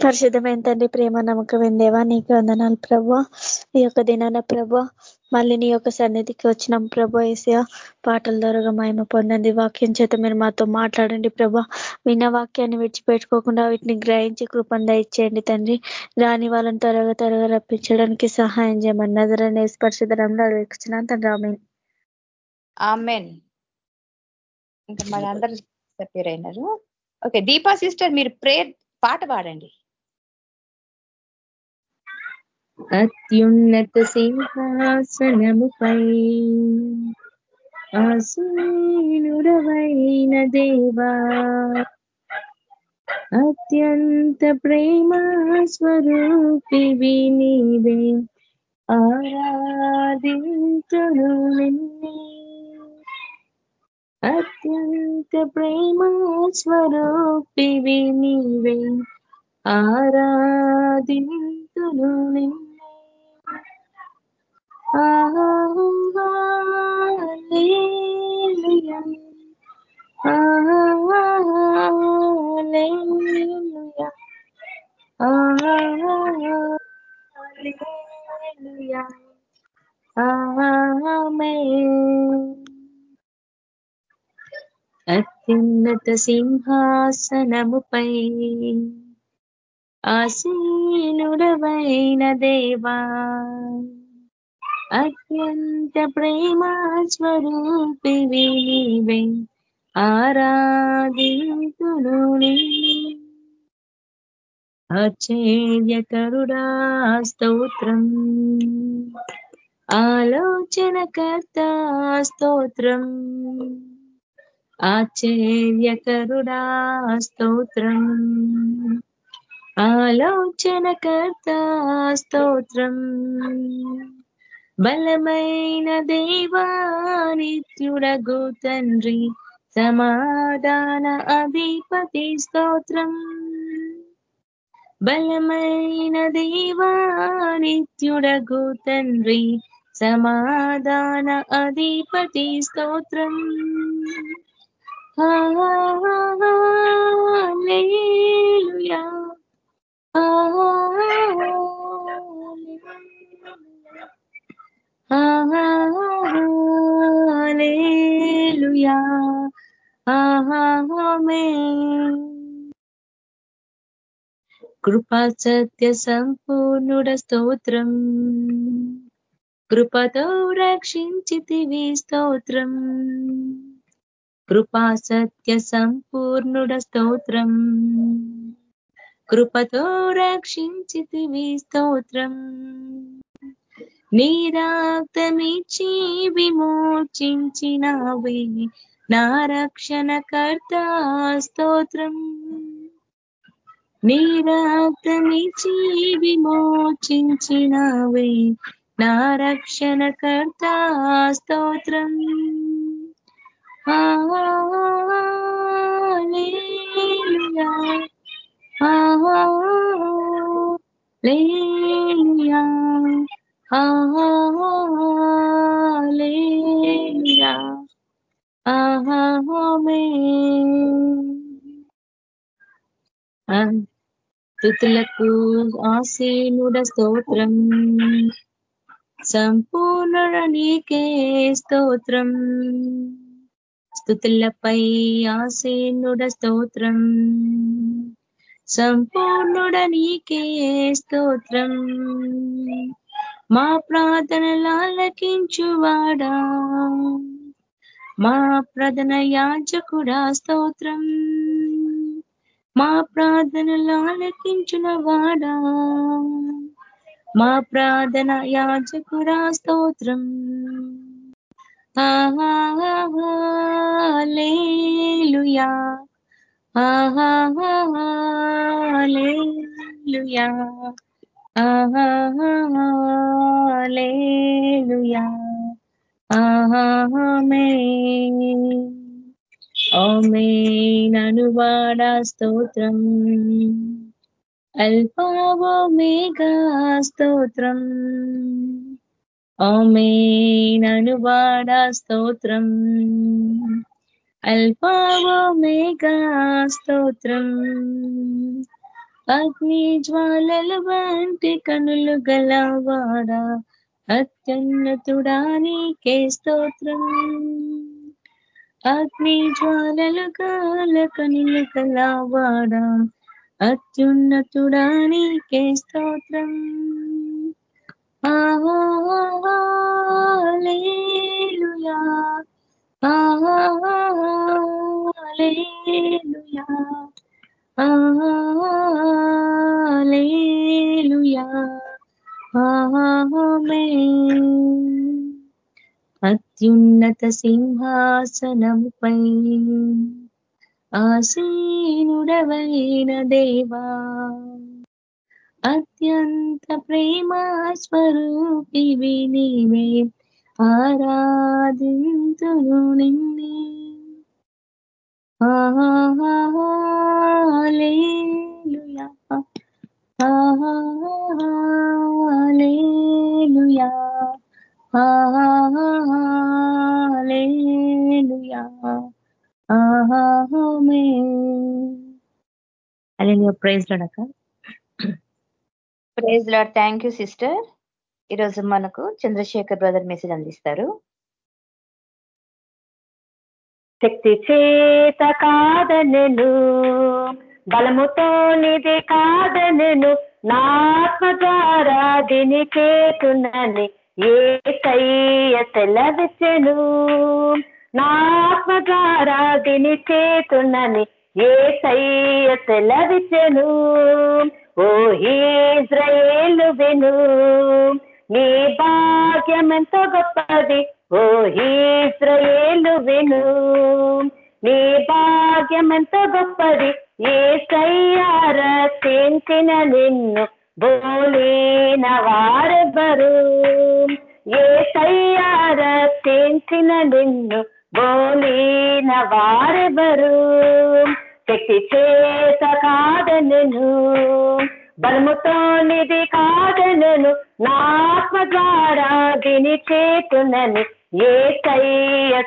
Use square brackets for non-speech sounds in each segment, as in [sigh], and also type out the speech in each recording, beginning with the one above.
పరిశుద్ధమైన తండ్రి ప్రేమ నమ్మకం దేవా నీకు వందనాలు ప్రభా. ఈ యొక్క దినాన ప్రభా మళ్ళీ నీ యొక్క సన్నిధికి వచ్చినాం ప్రభా ఏసయ పాటల ద్వారా మహిమ పొందండి. వాక్యం చేత మీరు మాతో మాట్లాడండి ప్రభా. విన్న వాక్యాన్ని విడిచిపెట్టుకోకుండా వీటిని గ్రహించి కృపంగా ఇచ్చేయండి తండ్రి. రాని వాళ్ళని త్వరగా త్వరగా రప్పించడానికి సహాయం చేయమని నజరనే స్పర్శధరంలో అడిగిస్తున్నాను తండ్రి. ఆమెన్. ఆమెన్. ఇంకా మన అందరు అయినారు ఓకే దీపా సిస్టర్ మీరు ప్రేయర్ పాట పాడండి. అత్యున్నత సింహాసనముపై ఆసీనుడవైన దేవా అత్యంత ప్రేమ స్వరూపి నీవే ఆరాధించను నిన్నే. అత్యంత ప్రేమ స్వరూపి నీవే ఆరాధింతును నిన్నే. Hallelujah. Hallelujah. Hallelujah. అత్యున్నత సింహాసనముపై ఆసీనుడవైన దేవా అత్యంత ప్రేమ స్వరూపివి నీవే ఆరాధితును అచేయకరుడా స్తోత్రం ఆలోచనకర్త స్తోత్రం ఆశ్చర్యకరుడా స్తోత్రం ఆలోచనకర్త స్తోత్రం. బలమైన దేవానిత్యుడగు తండ్రి సమాధాన అధిపతి స్తోత్రం. బలమైన దేవానిత్యుడగు తండ్రి సమాధాన అధిపతి స్తోత్రం. హల్లెలూయా. హల్లెలూయా. కృపా సత్య సంపూర్ణుడ స్తోత్రం. కృపతో రక్షించితివి స్తోత్రం. కృపా సత్య సంపూర్ణుడ స్తోత్రం. కృపతో రక్షించితివి స్తోత్రం. నీరాక్తమిచ్చి విమోచించినవి నా రక్షణకర్త స్తోత్రం. నీరాక్తమిచ్చి విమోచించినవి నా రక్షణకర్త స్తోత్రం. లేయా లేయా తుతులకు ఆసీనుడ స్తోత్రం. సంపూర్ణుడ నీకే స్తోత్రం. స్థుతులపై ఆసీనుడ స్తోత్రం. సంపూర్ణుడ నీకే స్తోత్రం. మా ప్రార్థనలాలకించువాడా. మా ప్రధన యాజకుడా స్తోత్రం. మా ప్రార్థనలాలకించిన వాడా. మా ప్రార్థన యాజకురా స్తోత్రం. లేలుయా లేలుయా లేలుయా మే అనువాడా స్తోత్రం. అల్పావో మేఘా స్తోత్రం. ఆమెనువాడ స్తోత్రం. అల్పావో మేఘా స్తోత్రం. అగ్ని జ్వాలలు వంటి కనులు గలవాడా? అత్యున్నతుడానికే స్తోత్రం. అగ్ని జ్వాలలు గాల కనులు గలవాడా అత్యున్నతుడా నీకే స్తోత్రం ఆలేలుయా ఆలేలుయా ఆలేలుయా ఉన్నత సింహాసనముపై ఆసీనుడవైన దేవా అత్యంత ప్రేమ స్వరూపివి నీవే ఆరాధింతును నిన్నే. Hallelujah hallelujah praise Lord praise Lord thank you sister ఈరోజు మనకు చంద్రశేఖర్ బ్రదర్ మెసేజ్ అందిస్తారు. శక్తి చేత కాదనెను బలముతో నిధి కాదనెను నాత్మ ద్వారా దిని చేతున్నని ఏకయ్య కయ్య నాత్మగారాధిని చేతున్నని ఏ కయ్య తెల్లవిచ్చెను ఓ ఇజ్రాయేలు విను నీ భాగ్యమెంతో గొప్పది. ఓ ఇజ్రాయేలు విను నీ భాగ్యమెంతో గొప్పది. ఏ రక్షించిన నిన్ను బోలిన వారెవ్వరు ఏ తెంచిన నిన్ను బోలిన వారెవ్వరు శక్తి చేత కాదనను బలముతో నిధి కాదనను నాత్మ ద్వారా దిని చేతునని ఏ కయ్య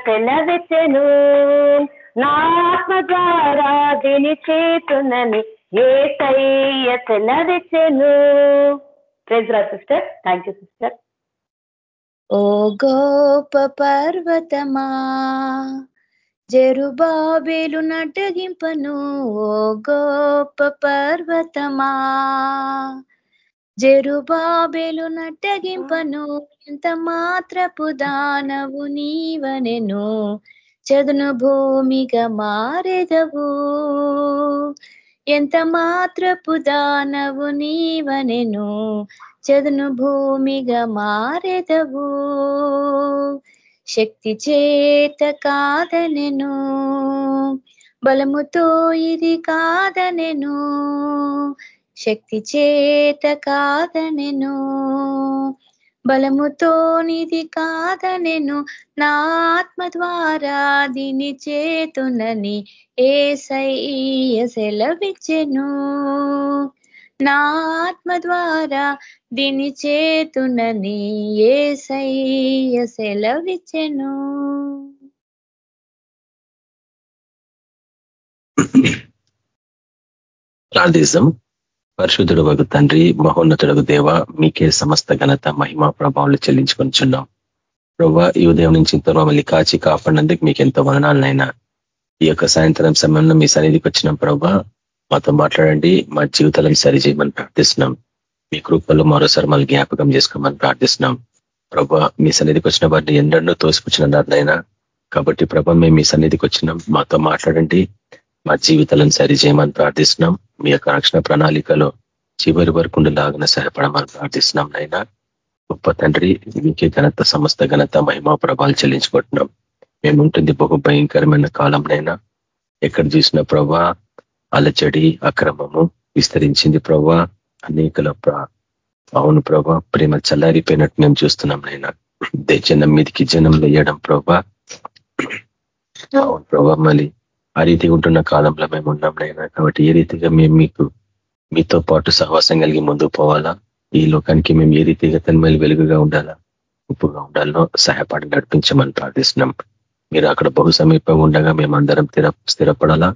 నా ఆత్మ ద్వారా దిని చేతునని ఏ కయ్య తెలవిచెను praise sister thank you sister ఓ గోప పర్వతమా జరుబాబేలు నటగింపను. ఓ గోప పర్వతమా జరుబాబేలు నటగింపను. ఎంత మాత్రపు దానవు నీవనెను. చదును భూమిగా మారెదవు ఎంత మాత్రపు దానవు నీవనెను చదును భూమిగా మారెదవు శక్తి చేత కాదనెను బలముతో ఇది కాదనెను శక్తి చేత కాదనెను. బలముతో నిది కాదనెను. నా ఆత్మ ద్వారా దిని చేతునని ఏ సయ్య సెలవిచ్చెను. నా ఆత్మ ద్వారా దిని చేతునని ఏ సయ్య సెలవిచ్చెను. ప్రార్థిస్తాం పరిశుద్ధుడు వగు తండ్రి మహోన్నతుడు దేవ మీకే సమస్త ఘనత మహిమ ప్రభావాలు చెల్లించుకొనిచున్నాం. ప్రభా ఈ ఉదయం నుంచి ఇంత మమ్మల్ని కాచి కాపాడినందుకు మీకు ఎంతో వననాలనైనా ఈ యొక్క సాయంత్రం సమయంలో మీ సన్నిధికి వచ్చినాం ప్రభా. మాతో మాట్లాడండి మా జీవితాలను సరిచేయమని ప్రార్థిస్తున్నాం. మీ కృపల్లో మరోసారి మళ్ళీ జ్ఞాపకం చేసుకోమని ప్రార్థిస్తున్నాం. ప్రభా మీ సన్నిధికి వచ్చిన వారిని ఎండన్నో తోసిపుచ్చినారనైనా కాబట్టి ప్రభా మేము మీ సన్నిధికి వచ్చినాం మాతో మాట్లాడండి మా జీవితాలను సరిచేయమని ప్రార్థిస్తున్నాం. మీ యొక్క రక్షణ ప్రణాళికలో చివరి వరకు లాగిన సహాయపడమని ప్రార్థిస్తున్నాం నైనా గొప్ప తండ్రి మీకే ఘనత సమస్త ఘనత మహిమా ప్రభావాలు చెల్లించుకుంటున్నాం. మేముంటుంది బహు భయంకరమైన కాలంనైనా ఎక్కడ చూసిన ప్రభా అలచడి అక్రమము విస్తరించింది ప్రభా అనేకల అవును ప్రభా ప్రేమ చల్లారిపోయినట్టు మేము చూస్తున్నాం నైనా జనం మీదికి జనం లేయడం ప్రభా అవును ప్రభా మళ్ళీ ఆ రీతి ఉంటున్న కాలంలో మేము ఉన్నాం నైనా కాబట్టి ఏ రీతిగా మేము మీకు మీతో పాటు సహవాసం కలిగి ముందుకు పోవాలా? ఈ లోకానికి మేము ఏ రీతిగా తన్మేలు వెలుగుగా ఉండాలా? ఉప్పుగా ఉండాలనో సహాయపడి నడిపించమని ప్రార్థిస్తున్నాం. మీరు అక్కడ బహు సమీపంగా ఉండగా మేమందరం స్థిర స్థిరపడాలా?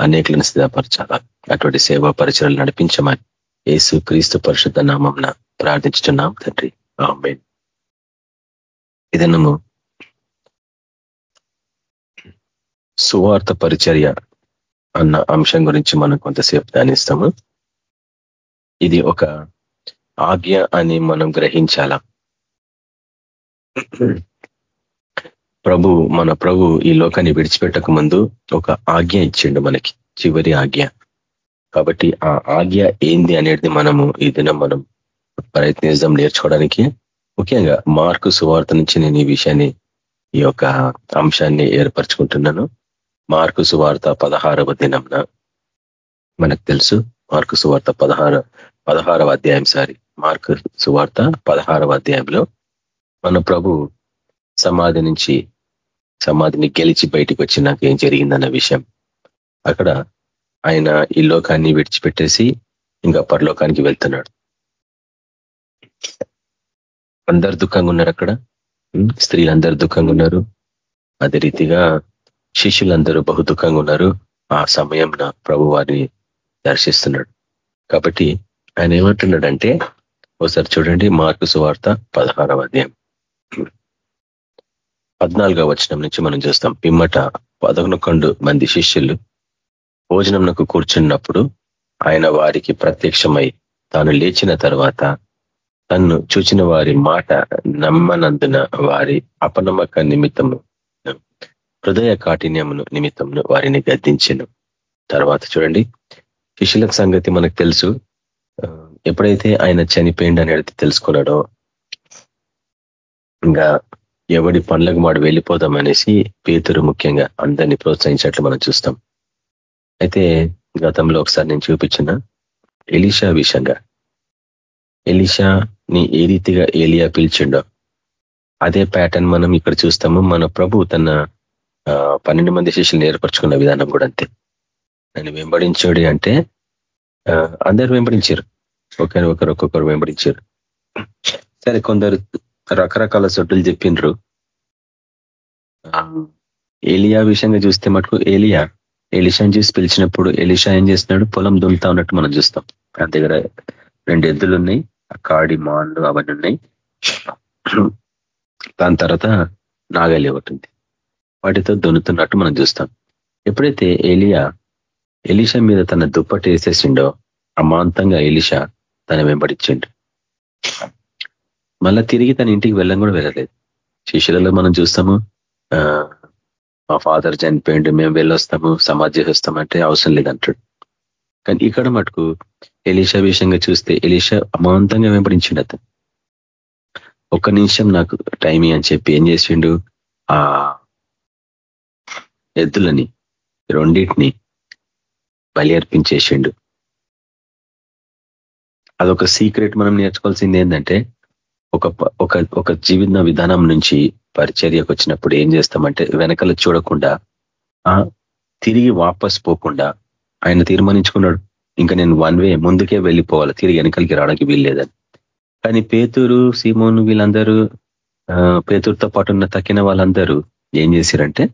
అనేకులను స్థిరపరచాలా? అటువంటి సేవా పరిచయాలు నడిపించమని యేసు క్రీస్తు పరిశుద్ధ నామంన ప్రార్థించుతున్నాం తండ్రి. ఆమె ఇదనము సువార్త పరిచర్య అన్న అంశం గురించి మనం కొంతసేపు ధ్యానిస్తాము. ఇది ఒక ఆజ్ఞ అని మనం గ్రహించాల? ప్రభు మన ప్రభు ఈ లోకాన్ని విడిచిపెట్టక ముందు ఒక ఆజ్ఞ ఇచ్చిండు మనకి చివరి ఆజ్ఞ. కాబట్టి ఆ ఆజ్ఞ ఏంది అనేది మనము ఈ దినం మనం ప్రయత్నిస్తాం నేర్చుకోవడానికి. ముఖ్యంగా మార్కు సువార్త నుంచి నేను ఈ విషయాన్ని ఈ యొక్క అంశాన్ని ఏర్పరచుకుంటున్నాను. మార్కు సువార్త పదహారవ దినంన మనకు తెలుసు. మార్కు సువార్త పదహార పదహారవ అధ్యాయం సారి మార్కు సువార్త పదహారవ అధ్యాయంలో మన ప్రభు సమాధి నుంచి సమాధిని గెలిచి బయటికి వచ్చినాక ఏం జరిగిందన్న విషయం. అక్కడ ఆయన ఈ లోకాన్ని విడిచిపెట్టేసి ఇంకా పరలోకానికి వెళ్తున్నాడు. అందరు దుఃఖంగా ఉన్నారు అక్కడ. స్త్రీలందరూ దుఃఖంగా ఉన్నారు. అదే రీతిగా శిష్యులందరూ బహుదుఖంగా ఉన్నారు. ఆ సమయం ప్రభు వారిని దర్శిస్తున్నాడు. కాబట్టి ఆయన ఏమంటున్నాడంటే ఒకసారి చూడండి మార్కు సువార్త పదహారవ అధ్యాయం. పద్నాలుగవ వచనం నుంచి మనం చూస్తాం. పిమ్మట పదకొండు మంది శిష్యులు భోజనంకు కూర్చున్నప్పుడు ఆయన వారికి ప్రత్యక్షమై తాను లేచిన తర్వాత తన్ను చూచిన వారి మాట నమ్మనందున వారి అపనమ్మక నిమిత్తము హృదయ కాఠిన్యమును నిమిత్తమును వారిని గద్దించను. తర్వాత చూడండి శిష్యుల సంగతి మనకు తెలుసు. ఎప్పుడైతే ఆయన చనిపోయిండు అని అడిగితే తెలుసుకున్నాడో ఇంకా ఎవడి పనులకు మాడు వెళ్ళిపోదాం అనేసి పేతురు ముఖ్యంగా అందరినీ ప్రోత్సహించినట్లు మనం చూస్తాం. అయితే గతంలో ఒకసారి నేను చూపించిన ఎలిషా విషయంగా. ఎలిషాని ఏ రీతిగా ఏలియా పిలిచిండో అదే ప్యాటర్న్ మనం ఇక్కడ చూస్తాము. మన ప్రభు తన పన్నెండు మంది శిష్యులు ఏర్పరచుకున్న విధానం కూడా అంతే. నన్ను వెంబడించోడి అంటే అందరు వెంబడించారు. ఒకరి ఒకరు ఒక్కొక్కరు వెంబడించారు. సరే కొందరు రకరకాల సొడ్డులు చెప్పిండ్రు ఏలియా విషయంగా చూస్తే మటుకు ఏలియా ఎలిషాని చూసి పిలిచినప్పుడు ఎలిషా ఏం చేస్తున్నాడు? పొలం దున్నుతా ఉన్నట్టు మనం చూస్తాం. దాని దగ్గర రెండు ఎద్దులు ఉన్నాయి కాడి మాన్లు అవన్నీ ఉన్నాయి. దాని తర్వాత నాగలి ఒకటి ఉంది. వాటితో దున్నుతున్నట్టు మనం చూస్తాం. ఎప్పుడైతే ఏలియా ఎలిషా మీద తన దుప్పటి వేసేసిండో అమాంతంగా ఎలిషా తన వెంబడించిండు మళ్ళా తిరిగి తన ఇంటికి వెళ్ళం కూడా వెళ్ళలేదు. శిష్యులలో మనం చూస్తాము మా ఫాదర్ చనిపోయిండు మేము వెళ్ళొస్తాము సమాధి చేస్తామంటే అవసరం లేదంటాడు. కానీ ఇక్కడ మటుకు ఎలీషా విషయంగా చూస్తే ఎలీషా అమాంతంగా వెంబడించిండు అతను. ఒక్క నిమిషం నాకు టైం అని చెప్పి ఏం చేసిండు? ఆ ఎద్దులని రెండింటిని బలి అర్పించేసిండు అదొక సీక్రెట్ మనం నేర్చుకోవాల్సింది ఏంటంటే ఒక ఒక ఒక జీవిత విధానం నుంచి పరిచర్యకు వచ్చినప్పుడు ఏం చేస్తామంటే వెనకలు చూడకుండా తిరిగి వాపస్ పోకుండా ఆయన తీర్మానించుకున్నాడు. ఇంకా నేను వన్ వే ముందుకే వెళ్ళిపోవాలి. తిరిగి వెనకలికి రావడానికి వీల్లేదని. కానీ పేతూరు సీమోను వీళ్ళందరూ పేతూరుతో పాటు ఉన్న తక్కిన వాళ్ళందరూ ఏం చేశారంటే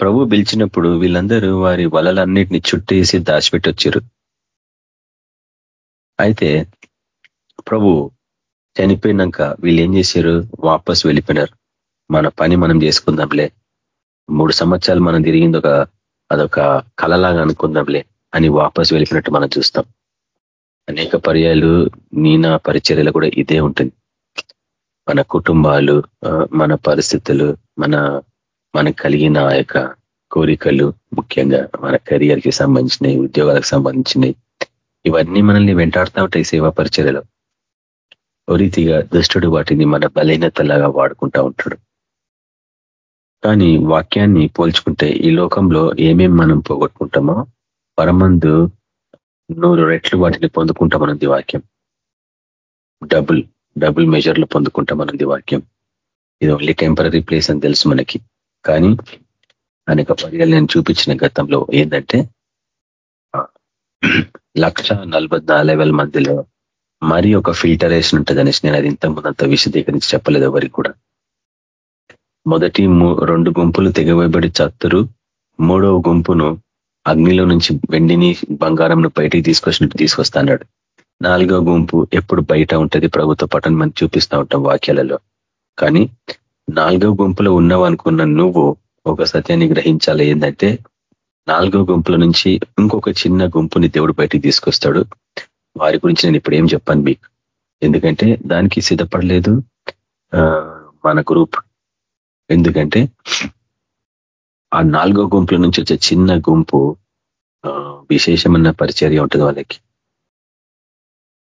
ప్రభు పిలిచినప్పుడు వీళ్ళందరూ వారి వలలన్నిటిని చుట్టేసి దాచిపెట్టొచ్చారు. అయితే ప్రభు చనిపోయినాక వీళ్ళు ఏం చేశారు? వాపస్ వెళ్ళిపోయినారు. మన పని మనం చేసుకుందాంలే. మూడు సంవత్సరాలు మనం తిరిగింది ఒక అదొక కళలాగా అనుకుందాంలే అని వాపస్ వెళ్ళిపోయినట్టు మనం చూస్తాం. అనేక పర్యాలు నీనా పరిచర్యలు కూడా ఇదే ఉంటుంది. మన కుటుంబాలు మన పరిస్థితులు మన మనకు కలిగిన ఆ యొక్క కోరికలు ముఖ్యంగా మన కెరియర్కి సంబంధించినవి ఉద్యోగాలకు సంబంధించినవి ఇవన్నీ మనల్ని వెంటాడుతూ ఉంటాయి సేవా పరిచర్యలో. ఓ రీతిగా దుష్టుడు వాటిని మన బలహీనతలాగా వాడుకుంటా ఉంటాడు. కానీ వాక్యాన్ని పోల్చుకుంటే ఈ లోకంలో ఏమేం మనం పోగొట్టుకుంటామో పరమందు నూరు రెట్లు వాటిని పొందుకుంటామన్నది వాక్యం. డబుల్ డబుల్ మెజర్లో పొందుకుంటామన్నది వాక్యం. ఇది ఓన్లీ టెంపరీ ప్లేస్ అని తెలుసు మనకి. కానీ అనేక పర్యాలు నేను చూపించిన గతంలో ఏంటంటే లక్ష నలభై వేల మందిలో మరి ఒక ఫిల్టరేషన్ ఉంటుంది అనేసి నేను అది ఇంతకుముందు అంత విశదీకరించి చెప్పలేదు ఎవరికి కూడా. మొదటి రెండు గుంపులు తెగవేయబడి చత్తురు మూడవ గుంపును అగ్నిలో నుంచి వెండిని బంగారంను బయటికి తీసుకొచ్చినట్టు తీసుకొస్తాడు నాలుగో గుంపు ఎప్పుడు బయట ఉంటుంది ప్రభుత్వ పట్టణం మనం చూపిస్తూ ఉంటాం వాక్యాలలో. కానీ నాలుగో గుంపులో ఉన్నావు అనుకున్న నువ్వు ఒక సత్యాన్ని గ్రహించాలి. ఏంటంటే నాలుగో గుంపుల నుంచి ఇంకొక చిన్న గుంపుని దేవుడు బయటికి తీసుకొస్తాడు. వారి గురించి నేను ఇప్పుడు ఏం చెప్పాను మీకు? ఎందుకంటే దానికి సిద్ధపడలేదు మన గ్రూప్. ఎందుకంటే ఆ నాలుగో గుంపుల నుంచి వచ్చే చిన్న గుంపు విశేషమైన పరిచర్య ఉంటుంది వాళ్ళకి.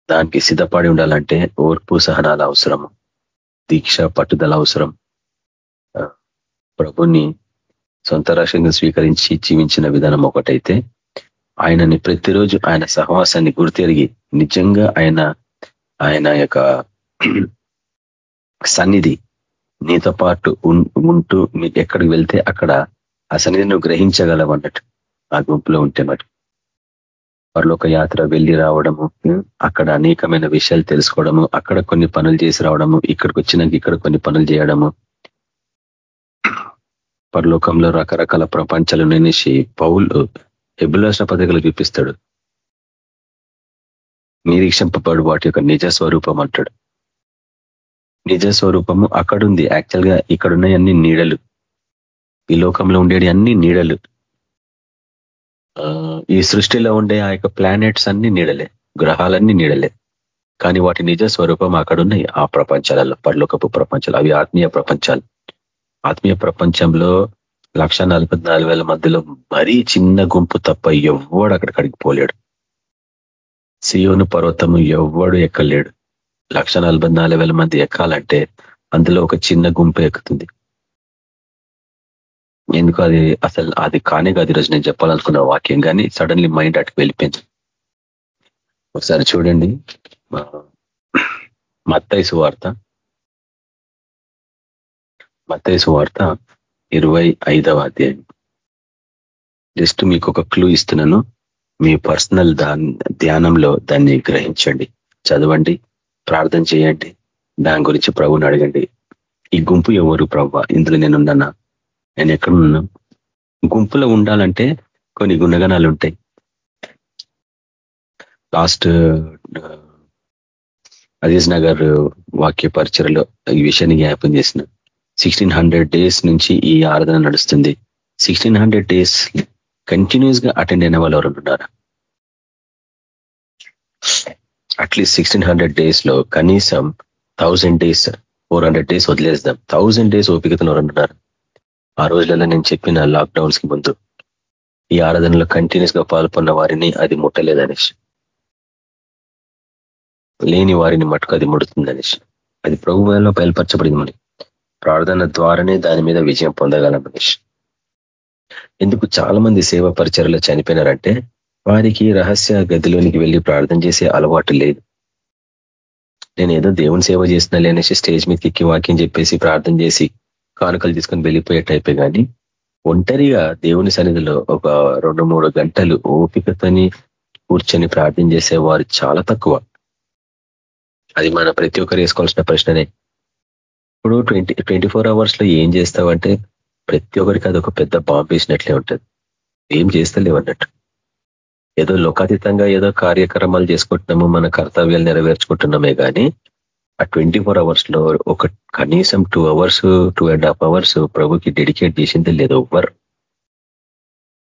దానికి సిద్ధపడి ఉండాలంటే ఓర్పు సహనాలు అవసరము. దీక్ష పట్టుదల అవసరం. ప్రభుని సొంత రాష్ట్రంగా స్వీకరించి జీవించిన విధానం ఒకటైతే ఆయనని ప్రతిరోజు ఆయన సహవాసాన్ని గుర్తెరిగి నిజంగా ఆయన ఆయన యొక్క [clears throat] సన్నిధి నీతో పాటు ఉంటూ ఎక్కడికి వెళ్తే అక్కడ ఆ సన్నిధిని నువ్వు గ్రహించగలవు అన్నట్టు ఆ గుంపులో ఉంటే మరి. పరలోక యాత్ర వెళ్ళి రావడము అక్కడ అనేకమైన విషయాలు తెలుసుకోవడము అక్కడ కొన్ని పనులు చేసి రావడము ఇక్కడికి వచ్చినాక ఇక్కడ కొన్ని పనులు చేయడము పరలోకంలో రకరకాల ప్రపంచాలు నేనేసి పౌలు ఎబులాసిన పత్రికలు చూపిస్తాడు నిరీక్షింపబడు వాటి యొక్క నిజ స్వరూపం అంటాడు. నిజ స్వరూపము అక్కడుంది. యాక్చువల్గా ఇక్కడున్నాయన్ని నీడలు. ఈ లోకంలో ఉండేవి అన్ని నీడలు. ఈ సృష్టిలో ఉండే ఆ యొక్క ప్లానెట్స్ అన్ని నీడలే. గ్రహాలన్నీ నీడలే. కానీ వాటి నిజ స్వరూపం అక్కడున్నాయి. ఆ ప్రపంచాలలో పడ్లోకపు ప్రపంచాలు అవి ఆత్మీయ ప్రపంచాలు. ఆత్మీయ ప్రపంచంలో లక్ష మధ్యలో మరీ చిన్న గుంపు తప్ప ఎవ్వడు అక్కడికి పోలేడు సియోను పర్వతము ఎవ్వడు ఎక్కలేడు. లక్ష మంది ఎక్కాలంటే అందులో ఒక చిన్న గుంపు ఎక్కుతుంది. ఎందుకు అది అసలు అది కానే కాదు ఈరోజు నేను చెప్పాలనుకున్న వాక్యం కానీ సడన్లీ మైండ్ అటుకు వెళ్ళిపోయింది. ఒకసారి చూడండి. మత్తైసు వార్త మతేసు వార్త ఇరవై ఐదవ అధ్యాయం. జస్ట్ మీకు ఒక క్లూ ఇస్తున్నాను. మీ పర్సనల్ ధ్యానంలో దాన్ని గ్రహించండి. చదవండి ప్రార్థన చేయండి దాని గురించి ప్రభుని అడగండి. ఈ గుంపు ఎవరు ప్రభు ఇందులో నేనున్నానా? నేను ఎక్కడున్నా గుంపులో ఉండాలంటే కొన్ని గుణగణాలు ఉంటాయి లాస్ట్ అజీజ్ నగర్ వాక్య పరిచయలో ఈ విషయాన్ని జ్ఞాపం చేసిన. సిక్స్టీన్ హండ్రెడ్ డేస్ నుంచి ఈ ఆరాధన నడుస్తుంది. సిక్స్టీన్ హండ్రెడ్ డేస్ కంటిన్యూస్గా అటెండ్ అయిన వాళ్ళు ఎవరు ఉన్నారు అట్లీస్ట్ సిక్స్టీన్ హండ్రెడ్ డేస్లో కనీసం thousand days four hundred days వదిలేస్తాం థౌజండ్ డేస్ ఓపికతో ఉంటున్నారు? ఆ రోజులలో నేను చెప్పిన లాక్డౌన్స్కి ముందు. ఈ ఆరాధనలో కంటిన్యూస్గా పాల్పొన్న వారిని అది ముట్టలేదనేసి. లేని వారిని మటుకు అది ముడుతుందనేసి. అది ప్రభుత్వంలో బయలుపరచబడింది మనకి. ప్రార్థన ద్వారానే దాని మీద విజయం పొందగలం మనిషి. ఎందుకు చాలా మంది సేవా పరిచయలో చనిపోయినారంటే వారికి రహస్య గదిలోనికి వెళ్ళి ప్రార్థన చేసే అలవాటు లేదు. నేను ఏదో దేవుని సేవ చేస్తున్నా లేనేసి స్టేజ్ మీద ఎక్కి వాక్యం చెప్పేసి ప్రార్థన చేసి కానుకలు తీసుకొని వెళ్ళిపోయే టైపే కానీ ఒంటరిగా దేవుని సన్నిధిలో ఒక రెండు మూడు గంటలు ఓపికతని కూర్చొని ప్రార్థన చేసేవారు చాలా తక్కువ. అది మన ప్రతి ఒక్కరు వేసుకోవాల్సిన ప్రశ్ననే. ఇప్పుడు ట్వంటీ ట్వంటీ ఫోర్ అవర్స్లో ఏం చేస్తావంటే ప్రతి ఒక్కరికి అది ఒక పెద్ద బాంబు వేసినట్లే ఉంటుంది. ఏం చేస్తలేవు అన్నట్టు. ఏదో లోకాతీతంగా ఏదో కార్యక్రమాలు చేసుకుంటున్నాము మన కర్తవ్యాలు నెరవేర్చుకుంటున్నామే కానీ ఆ ట్వంటీ ఫోర్ అవర్స్లో ఒక కనీసం two hours two and half hours ప్రభుకి డెడికేట్ చేసింది లేదు ఎవ్వరు.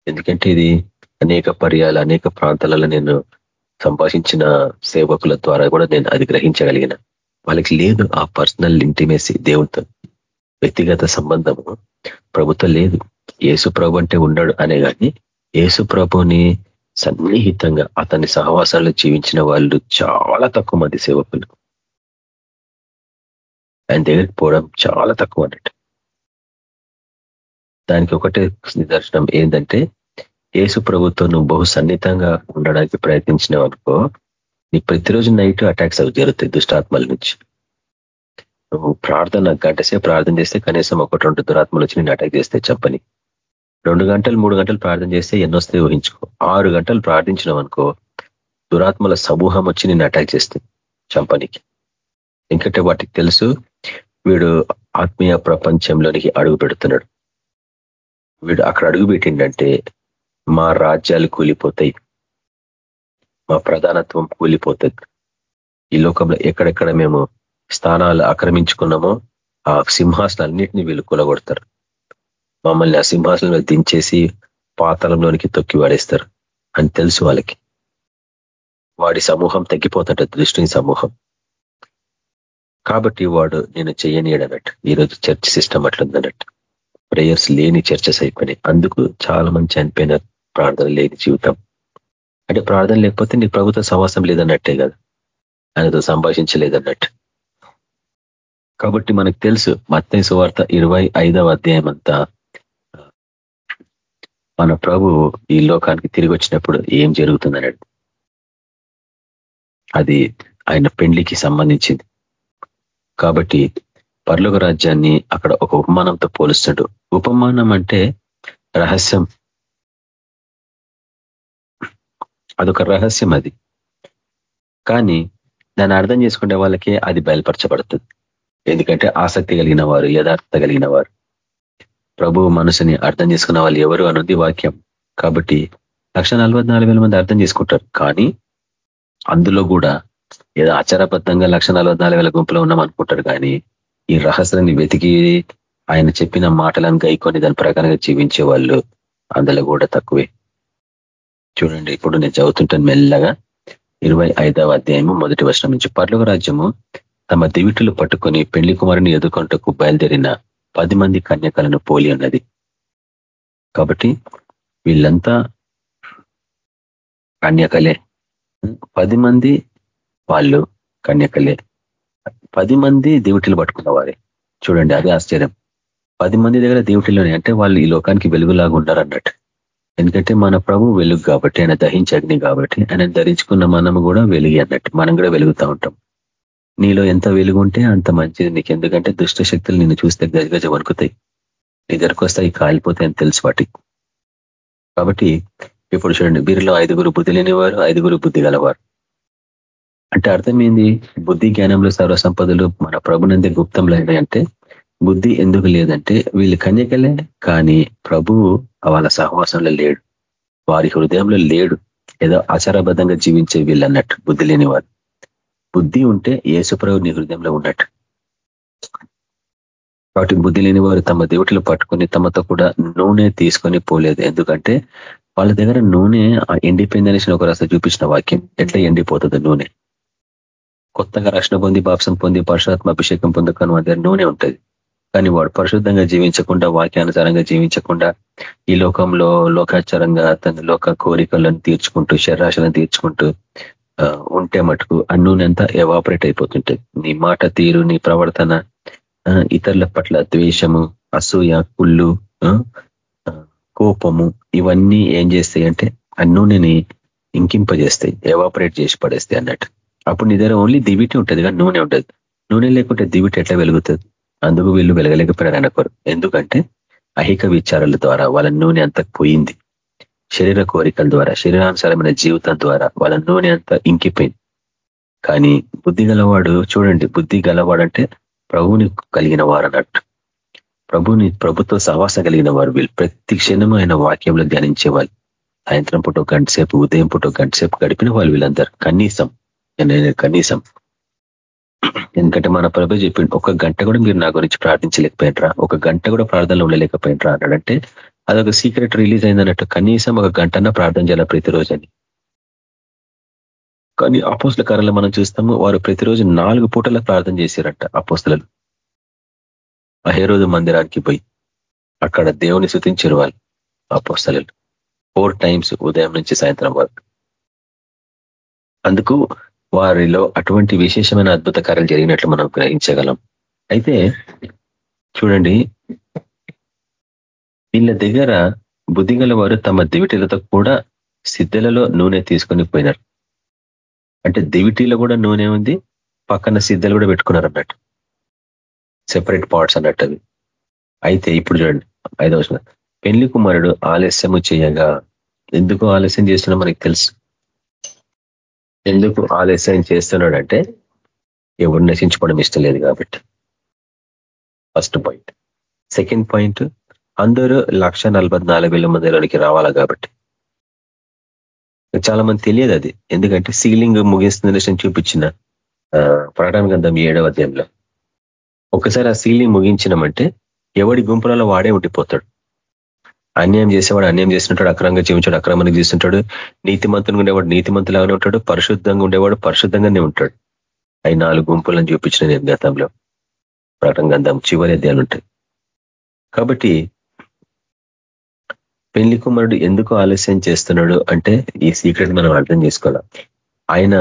ఎందుకంటే ఇది అనేక పర్యాలు అనేక ప్రాంతాలలో నేను సంభాషించిన సేవకుల ద్వారా కూడా నేను అది గ్రహించగలిగిన. వాళ్ళకి లేదు ఆ పర్సనల్ ఇంటిమేసీ దేవునితో వ్యక్తిగత సంబంధము. ప్రభుత్వం లేదు. ఏసు ప్రభు అంటే ఉన్నాడు అనే కానీ ఏసు ప్రభుని సన్నిహితంగా అతని సహవాసాలు జీవించిన వాళ్ళు చాలా తక్కువ మంది సేవకులు. ఆయన దగ్గరికి పోవడం చాలా తక్కువ అన్నట్టు. దానికి ఒకటే నిదర్శనం ఏంటంటే యేసు ప్రభుత్వం నువ్వు బహు సన్నిహితంగా ఉండడానికి ప్రయత్నించినావు అనుకో నీకు ప్రతిరోజు నైట్ అటాక్స్ అవి జరుగుతాయి దుష్టాత్మల నుంచి. నువ్వు ప్రార్థన గంట సేపు ప్రార్థన చేస్తే కనీసం ఒకటి రెండు దురాత్మలు వచ్చి నేను అటాక్ చేస్తే చెప్పని. రెండు గంటలు మూడు గంటలు ప్రార్థన చేస్తే ఎన్నొస్తే ఊహించుకో. ఆరు గంటలు ప్రార్థించినాం అనుకో దురాత్మల సమూహం వచ్చి నేను అటాక్ చేస్తుంది చంపనికి. ఎందుకంటే వాటికి తెలుసు వీడు ఆత్మీయ ప్రపంచంలోనికి అడుగు పెడుతున్నాడు. వీడు అక్కడ అడుగు పెట్టిండంటే మా రాజ్యాలు కూలిపోతాయి. మా ప్రధానత్వం కూలిపోతుంది. ఈ లోకంలో ఎక్కడెక్కడ మేము స్థానాలు ఆక్రమించుకున్నామో ఆ సింహాసనాలన్నింటినీ వీళ్ళు కూలగొడతారు. మమ్మల్ని ఆ సింహాసనంలో దించేసి పాతలంలోనికి తొక్కి వాడేస్తారు అని తెలుసు వాళ్ళకి. వాడి సమూహం తగ్గిపోతుంట దృష్టిని సమూహం. కాబట్టి వాడు నేను చేయనీయడు అన్నట్టు ఈరోజు చర్చ్ సిస్టమ్ అట్లుందన్నట్టు. ప్రేయర్స్ లేని చర్చస్ అయిపోయినాయి అందుకు చాలా మంది చనిపోయిన ప్రార్థన లేని జీవితం. అంటే ప్రార్థన లేకపోతే నీ ప్రభుత్వ సహవాసం లేదన్నట్టే కదా? ఆయనతో సంభాషించలేదన్నట్టు. కాబట్టి మనకు తెలుసు మత్తయ్య సువార్త ఇరవై ఐదవ అధ్యాయం అంతా మన ప్రభు ఈ లోకానికి తిరిగి వచ్చినప్పుడు ఏం జరుగుతుందన్నాడు అది ఆయన పెండ్లికి సంబంధించింది. కాబట్టి పర్లోక రాజ్యాన్ని అక్కడ ఒక ఉపమానంతో పోలుస్తాడు. ఉపమానం అంటే రహస్యం. అదొక రహస్యం అది కానీ దాన్ని అర్థం చేసుకునే వాళ్ళకే అది బయలుపరచబడుతుంది. ఎందుకంటే ఆసక్తి కలిగిన వారు యథార్థత కలిగిన వారు. ప్రభు మనసుని అర్థం చేసుకున్న వాళ్ళు ఎవరు అన్నది వాక్యం. కాబట్టి లక్ష మంది అర్థం చేసుకుంటారు. కానీ అందులో కూడా ఏదో ఆచారబద్ధంగా లక్ష గుంపులో ఉన్నాం అనుకుంటారు. కానీ ఈ రహస్యాన్ని వెతికి ఆయన చెప్పిన మాటలను గైకొని దాని ప్రకారంగా జీవించే వాళ్ళు అందులో కూడా తక్కువే. చూడండి ఇప్పుడు నేను చదువుతుంటాను మెల్లగా. ఇరవై ఐదవ అధ్యాయము మొదటి వర్షం నుంచి. పర్లోక రాజ్యము తమ దివిటులు పట్టుకొని పెళ్ళి కుమారుని ఎదుర్కొంటకు బయలుదేరిన పది మంది కన్యకలను పోలి ఉన్నది. కాబట్టి వీళ్ళంతా కన్యకలే. పది మంది వాళ్ళు కన్యకలే. పది మంది దివిటిలు పట్టుకున్న వారే చూడండి అదే ఆశ్చర్యం. పది మంది దగ్గర దేవుటిలోనే అంటే వాళ్ళు ఈ లోకానికి వెలుగులాగా ఉన్నారు అన్నట్టు ఎందుకంటే మన ప్రభు వెలుగు కాబట్టి ఆయన దహించి అగ్ని కాబట్టి ఆయన ధరించుకున్న మనము కూడా వెలుగు అన్నట్టు మనం కూడా వెలుగుతూ ఉంటాం. నీలో ఎంత వెలుగు ఉంటే అంత మంచిది. నీకు ఎందుకంటే దుష్ట శక్తులు నిన్ను చూస్తే గజగజ వణుకుతాయి. నీ దగ్గరకు వస్తాయి కాలిపోతాయని తెలుసు వాటి కాబట్టి ఇప్పుడు చూడండి వీరిలో ఐదుగురు బుద్ధి లేనివారు ఐదుగురు బుద్ధి గలవారు. అంటే అర్థమైంది బుద్ధి జ్ఞానంలో సర్వ సంపదలు మన ప్రభునందే గుప్తంలో అంటే బుద్ధి ఎందుకు లేదంటే వీళ్ళు కన్యకలే కానీ ప్రభువు వాళ్ళ సహవాసంలో లేడు. వారి హృదయంలో లేడు. ఏదో ఆచారబద్ధంగా జీవించే వీళ్ళు అన్నట్టు బుద్ధి లేని వారు బుద్ధి ఉంటే ఏసుప్రభు నీ హృదయంలో ఉన్నట్టు. కాబట్టి బుద్ధి లేని వారు తమ దేవుటిలో పట్టుకొని తమతో కూడా నూనె తీసుకొని పోలేదు. ఎందుకంటే వాళ్ళ దగ్గర నూనె ఎండిపోయింది అనేసి ఒక రాస్త చూపించిన వాక్యం. ఎట్లా ఎండిపోతుంది నూనె? కొత్తగా రక్షణ పొంది బాప్సం పొంది పరశురాత్మ అభిషేకం పొందుకొని మన దగ్గర నూనె ఉంటుంది. కానీ వాడు పరిశుద్ధంగా జీవించకుండా వాక్యానుసారంగా జీవించకుండా ఈ లోకంలో లోకాచారంగా తన లోక కోరికలను తీర్చుకుంటూ శరీరాశలను తీర్చుకుంటూ ఉంటే మటుకు ఆ నూనె అంతా ఎవాపరేట్ అయిపోతుంటుంది. నీ మాట తీరు నీ ప్రవర్తన ఇతరుల పట్ల ద్వేషము అసూయ కుళ్ళు కోపము ఇవన్నీ ఏం చేస్తాయి అంటే ఆ నూనెని ఇంకింపజేస్తాయి ఎవాపరేట్ చేసి పడేస్తాయి అన్నట్టు. అప్పుడు నీ దగ్గర ఓన్లీ దివిటి ఉంటుంది కానీ నూనె ఉంటుంది నూనె లేకుంటే దివిటి ఎట్లా వెలుగుతుంది? అందుకు వీళ్ళు వెలగలేకపోయారు కోరు ఎందుకంటే అహిక విచారాల ద్వారా వాళ్ళ నూనె అంత పోయింది. శరీర కోరికల ద్వారా శరీరానుసారమైన జీవితం ద్వారా వాళ్ళ నూనె అంతా ఇంకిపోయింది. కానీ బుద్ధి గలవాడు చూడండి బుద్ధి గలవాడంటే ప్రభువుని కలిగిన వారు అన్నట్టు ప్రభుని ప్రభుత్వ సహవాసం కలిగిన వారు వీళ్ళు. ప్రతి క్షణము ఆయన వాక్యంలో ధ్యానించే వాళ్ళు సాయంత్రం పూట గంట సేపు ఉదయం పూట గంట సేపు గడిపిన వాళ్ళు వీళ్ళందరూ. కనీసం కనీసం ఎందుకంటే మన ప్రభు చెప్పిండు ఒక గంట కూడా మీరు నా గురించి ప్రార్థించలేకపోయినరా ఒక గంట కూడా ప్రార్థనలో ఉండలేకపోయినరా అన్నాడంటే అదొక సీక్రెట్ రిలీజ్ అయిందన్నట్టు కనీసం ఒక గంటన్నా ప్రార్థన చేయాలి ప్రతిరోజు అని. కానీ అపోస్తుల కారంలో మనం చూస్తాము వారు ప్రతిరోజు నాలుగు పూటల ప్రార్థన చేశారంట అపోస్తులు అహేరోజు మందిరానికి పోయి అక్కడ దేవుని శృతించారు వాళ్ళు అపోస్తలు ఫోర్ టైమ్స్ ఉదయం నుంచి సాయంత్రం వరకు. అందుకు వారిలో అటువంటి విశేషమైన అద్భుత కార్యాలు జరిగినట్లు మనం గ్రహించగలం. అయితే చూడండి. వీళ్ళ దగ్గర బుద్ధిగల వారు తమ దివిటీలతో కూడా సిద్ధలలో నూనె తీసుకొని పోయినారు. అంటే దివిటీలో కూడా నూనె ఉంది పక్కన సిద్ధలు కూడా పెట్టుకున్నారు అన్నట్టు. సెపరేట్ పార్ట్స్ అన్నట్టు అవి అయితే ఇప్పుడు చూడండి ఐదవ పెళ్ళి కుమారుడు ఆలస్యము చేయగా ఎందుకు ఆలస్యం చేస్తున్నా మనకి తెలుసు. ఎందుకు ఆలస్యం చేస్తున్నాడంటే ఎవరు నశించుకోవడం ఇష్టం లేదు కాబట్టి. ఫస్ట్ పాయింట్ సెకండ్ పాయింట్ అందరూ లక్ష వేల మందిలోనికి రావాలి కాబట్టి. చాలా మంది తెలియదు అది. ఎందుకంటే సీలింగ్ ముగిస్తుంది నేను చూపించిన ప్రకటన గంధం ఏడవ అధ్యాయంలో. ఒకసారి ఆ సీలింగ్ ముగించినామంటే ఎవడి గుంపులలో వాడే ఉండిపోతాడు. అన్యాయం చేసేవాడు అన్యాయం చేస్తుంటాడు అక్రమంగా జీవించాడు అక్రమానికి చేస్తుంటాడు నీతిమంతులు ఉండేవాడు నీతిమంతులాగానే ఉంటాడు. పరిశుద్ధంగా ఉండేవాడు పరిశుద్ధంగానే ఉంటాడు. అవి నాలుగు గుంపులను చూపించిన నేను గతంలో. ప్రకటన గంధం చివరి అధ్యాయులు ఉంటాయి కాబట్టి పెళ్ళి కుమారుడు ఎందుకు ఆలస్యం చేస్తున్నాడు అంటే ఈ సీక్రెట్ మనం అర్థం చేసుకోవాలి. ఆయన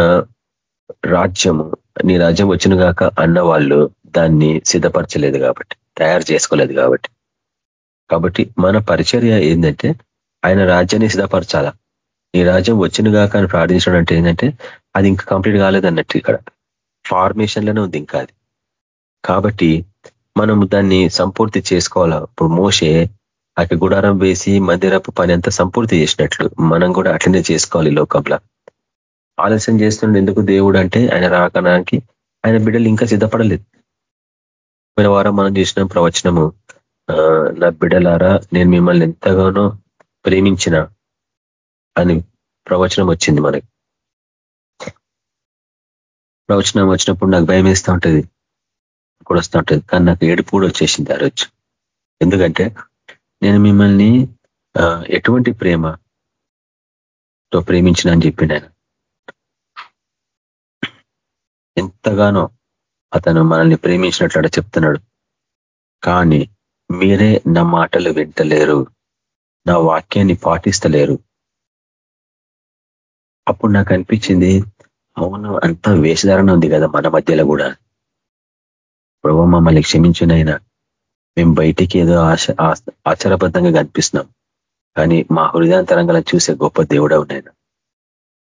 రాజ్యము నీ రాజ్యం వచ్చిన గాక అన్న వాళ్ళు దాన్ని సిద్ధపరచలేదు కాబట్టి తయారు చేసుకోలేదు కాబట్టి. కాబట్టి మన పరిచర్య ఏంటంటే ఆయన రాజ్యాన్ని సిద్ధపరచాల? ఈ రాజ్యం వచ్చిన గాక అని ప్రార్థించడం అంటే ఏంటంటే అది ఇంకా కంప్లీట్ కాలేదన్నట్టు ఇక్కడ. ఫార్మేషన్లోనే ఉంది ఇంకా అది. కాబట్టి మనం దాన్ని సంపూర్తి చేసుకోవాలా? ఇప్పుడు మోసే అక్కడ గుడారం వేసి మందిరపు పని అంతా సంపూర్తి చేసినట్లు. మనం కూడా అట్లనే చేసుకోవాలి లోకంలో. ఆలస్యం చేస్తుండే ఎందుకు దేవుడు అంటే ఆయన రాకడానికి ఆయన బిడ్డలు ఇంకా సిద్ధపడలేదు. పోయిన వారం మనం చేసిన ప్రవచనము నా బిడ్డలారా నేను మిమ్మల్ని ఎంతగానో ప్రేమించిన అని ప్రవచనం వచ్చింది మనకి. ప్రవచనం వచ్చినప్పుడు నాకు భయం వేస్తూ ఉంటుంది కూడా వస్తూ ఉంటుంది. కానీ నాకు ఏడుపు కూడా వచ్చేసింది ఆ రోజు. ఎందుకంటే నేను మిమ్మల్ని ఎటువంటి ప్రేమతో ప్రేమించిన అని చెప్పింది ఆయన ఎంతగానో అతను మనల్ని ప్రేమించినట్లు చెప్తున్నాడు. కానీ మీరే నా మాటలు వింటలేరు నా వాక్యాన్ని పాటిస్తలేరు. అప్పుడు నాకు అనిపించింది అవును అంత వేషధారణ ఉంది కదా మన మధ్యలో కూడా. ప్రభు మమ్మల్ని క్షమించునైనా మేము బయటికి ఏదో ఆశ ఆచారబద్ధంగా కనిపిస్తున్నాం. కానీ మా హృదయాంతరంగాలను చూసే గొప్ప దేవుడు ఉన్నాయన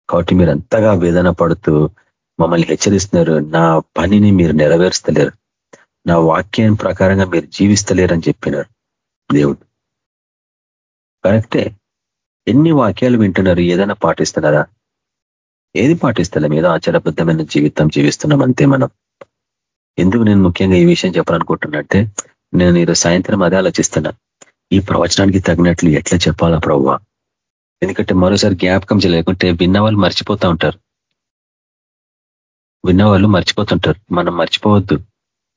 కాబట్టి మీరు అంతగా వేదన పడుతూ మమ్మల్ని హెచ్చరిస్తున్నారు. నా పనిని మీరు నెరవేర్చలేరు నా వాక్యం ప్రకారంగా మీరు జీవిస్తలేరని చెప్పినారు దేవుడు. కరెక్టే. ఎన్ని వాక్యాలు వింటున్నారు? ఏదైనా పాటిస్తున్నారా? ఏది పాటిస్తలేం? ఏదో ఆచారబద్ధమైన జీవితం జీవిస్తున్నాం అంతే మనం. ఎందుకు నేను ముఖ్యంగా ఈ విషయం చెప్పాలనుకుంటున్నట్టే నేను ఈరోజు సాయంత్రం అదే ఆలోచిస్తున్నా. ఈ ప్రవచనానికి తగినట్లు ఎట్లా చెప్పాలా ప్రవ్వ? ఎందుకంటే మరోసారి జ్ఞాపకం చేయలేకుంటే విన్న వాళ్ళు మర్చిపోతూ ఉంటారు. విన్న వాళ్ళు మర్చిపోతుంటారు. మనం మర్చిపోవద్దు.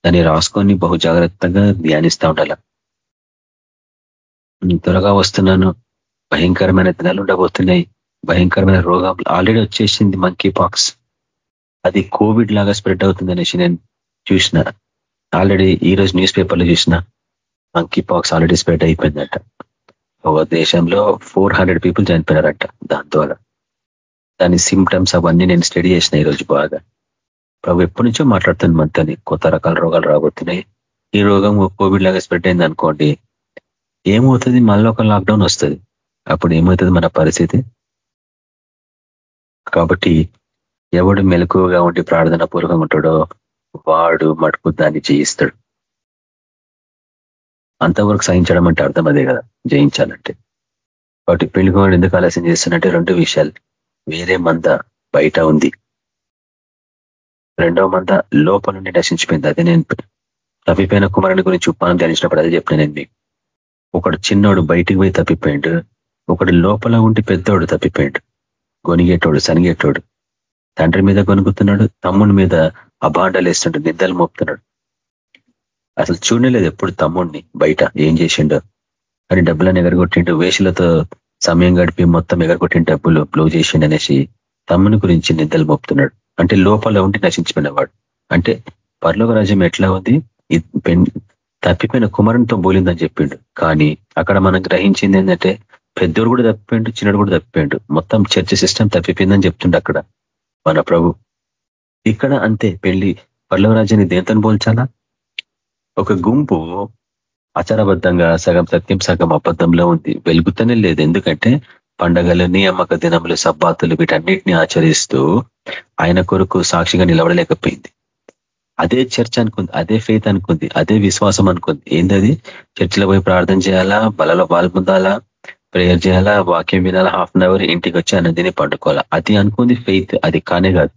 దాన్ని రాసుకొని బహు జాగ్రత్తగా ధ్యానిస్తూ ఉండాల. త్వరగా వస్తున్నాను. భయంకరమైన దినాలు ఉండబోతున్నాయి. భయంకరమైన రోగం ఆల్రెడీ వచ్చేసింది మంకీ పాక్స్ అది కోవిడ్ లాగా స్ప్రెడ్ అవుతుంది అనేసి నేను చూసిన. ఆల్రెడీ ఈ రోజు న్యూస్ పేపర్లో చూసిన. మంకీ పాక్స్ ఆల్రెడీ స్ప్రెడ్ అయిపోయిందట. ఒక దేశంలో ఫోర్ హండ్రెడ్ పీపుల్ చనిపోయినారట దాని ద్వారా. దాని సిమ్టమ్స్ అవన్నీ నేను స్టడీ చేసిన ఈరోజు బాగా. ప్రభు ఎప్పటి నుంచో మాట్లాడుతుంది మనతోని కొత్త రకాల రోగాలు రాబోతున్నాయి ఈ రోగం కోవిడ్ లాగా స్ప్రెడ్ అయింది అనుకోండి ఏమవుతుంది? మళ్ళీ ఒక లాక్డౌన్ వస్తుంది. అప్పుడు ఏమవుతుంది మన పరిస్థితి? కాబట్టి ఎవడు మెలకువగా ఉండి ప్రార్థన పూర్వకంగా ఉంటాడో వాడు మటుకు దాన్ని జయిస్తాడు. అంతవరకు సహించడం అంటే అర్థం అదే కదా జయించాలంటే. కాబట్టి పెళ్ళి ఎందుకు ఆలస్యం చేస్తున్నట్టే రెండు విషయాలు. వేరే మంద బయట ఉంది. రెండవ మంద లోపల నుండి నశించిపోయింది. అదే నేను తప్పిపోయిన కుమారుని గురించి ఉపానం ధ్యానించినప్పుడు అదే చెప్పిన నేను మీకు. ఒకడు చిన్నోడు బయటికి పోయి తప్పిపోయిండు. ఒకడు లోపల ఉండి పెద్దోడు తప్పిపోయిండు. గొనిగేటోడు సనిగేటోడు. తండ్రి మీద కొనుక్కుతున్నాడు తమ్ముడి మీద అబాండాలు వేస్తుంటే నిందలు మోపుతున్నాడు. అసలు చూడలేదు ఎప్పుడు తమ్ముడిని బయట ఏం చేసిండో. అని డబ్బులను ఎగరగొట్టిండు. వేషలతో సమయం గడిపి మొత్తం ఎగరగొట్టిన డబ్బులు బ్లో చేసిండు అనేసి తమ్ముని గురించి నిందలు మోపుతున్నాడు. అంటే లోపల ఉండి నశించిపోయినవాడు. అంటే పర్లోక రాజ్యం ఎట్లా ఉంది? తప్పిపోయిన కుమారునితో బోలిందని చెప్పిండు. కానీ అక్కడ మనం గ్రహించింది ఏంటంటే పెద్దోడు కూడా తప్పిపోయిండు చిన్నడు కూడా తప్పిపోయిండు. మొత్తం చర్చ సిస్టమ్ తప్పిపోయిందని చెప్తుండే అక్కడ మన ప్రభు. ఇక్కడ అంతే పెళ్ళి పర్లవ రాజ్యాన్ని దేంతను పోల్చాలా? ఒక గుంపు ఆచారబద్ధంగా సగం సత్యం సగం అబద్ధంలో ఉంది. వెలుగుతూనే లేదు. ఎందుకంటే పండగలు నియామక దినములు సబ్బాతులు వీటన్నిటిని ఆచరిస్తూ ఆయన కొరకు సాక్షిగా నిలబడలేకపోయింది. అదే చర్చ్ అనుకుంది అదే ఫెయిత్ అనుకుంది అదే విశ్వాసం అనుకుంది. ఏందది? చర్చిలో పోయి ప్రార్థన చేయాలా? బలలో పాల్పొందాలా ప్రేయర్ చేయాలా? వాక్యం వినాలా? హాఫ్ అన్ అవర్ ఇంటికి వచ్చి అన్నదిని పండుకోవాలా? అది అనుకుంది ఫెయిత్ అది కానే కాదు.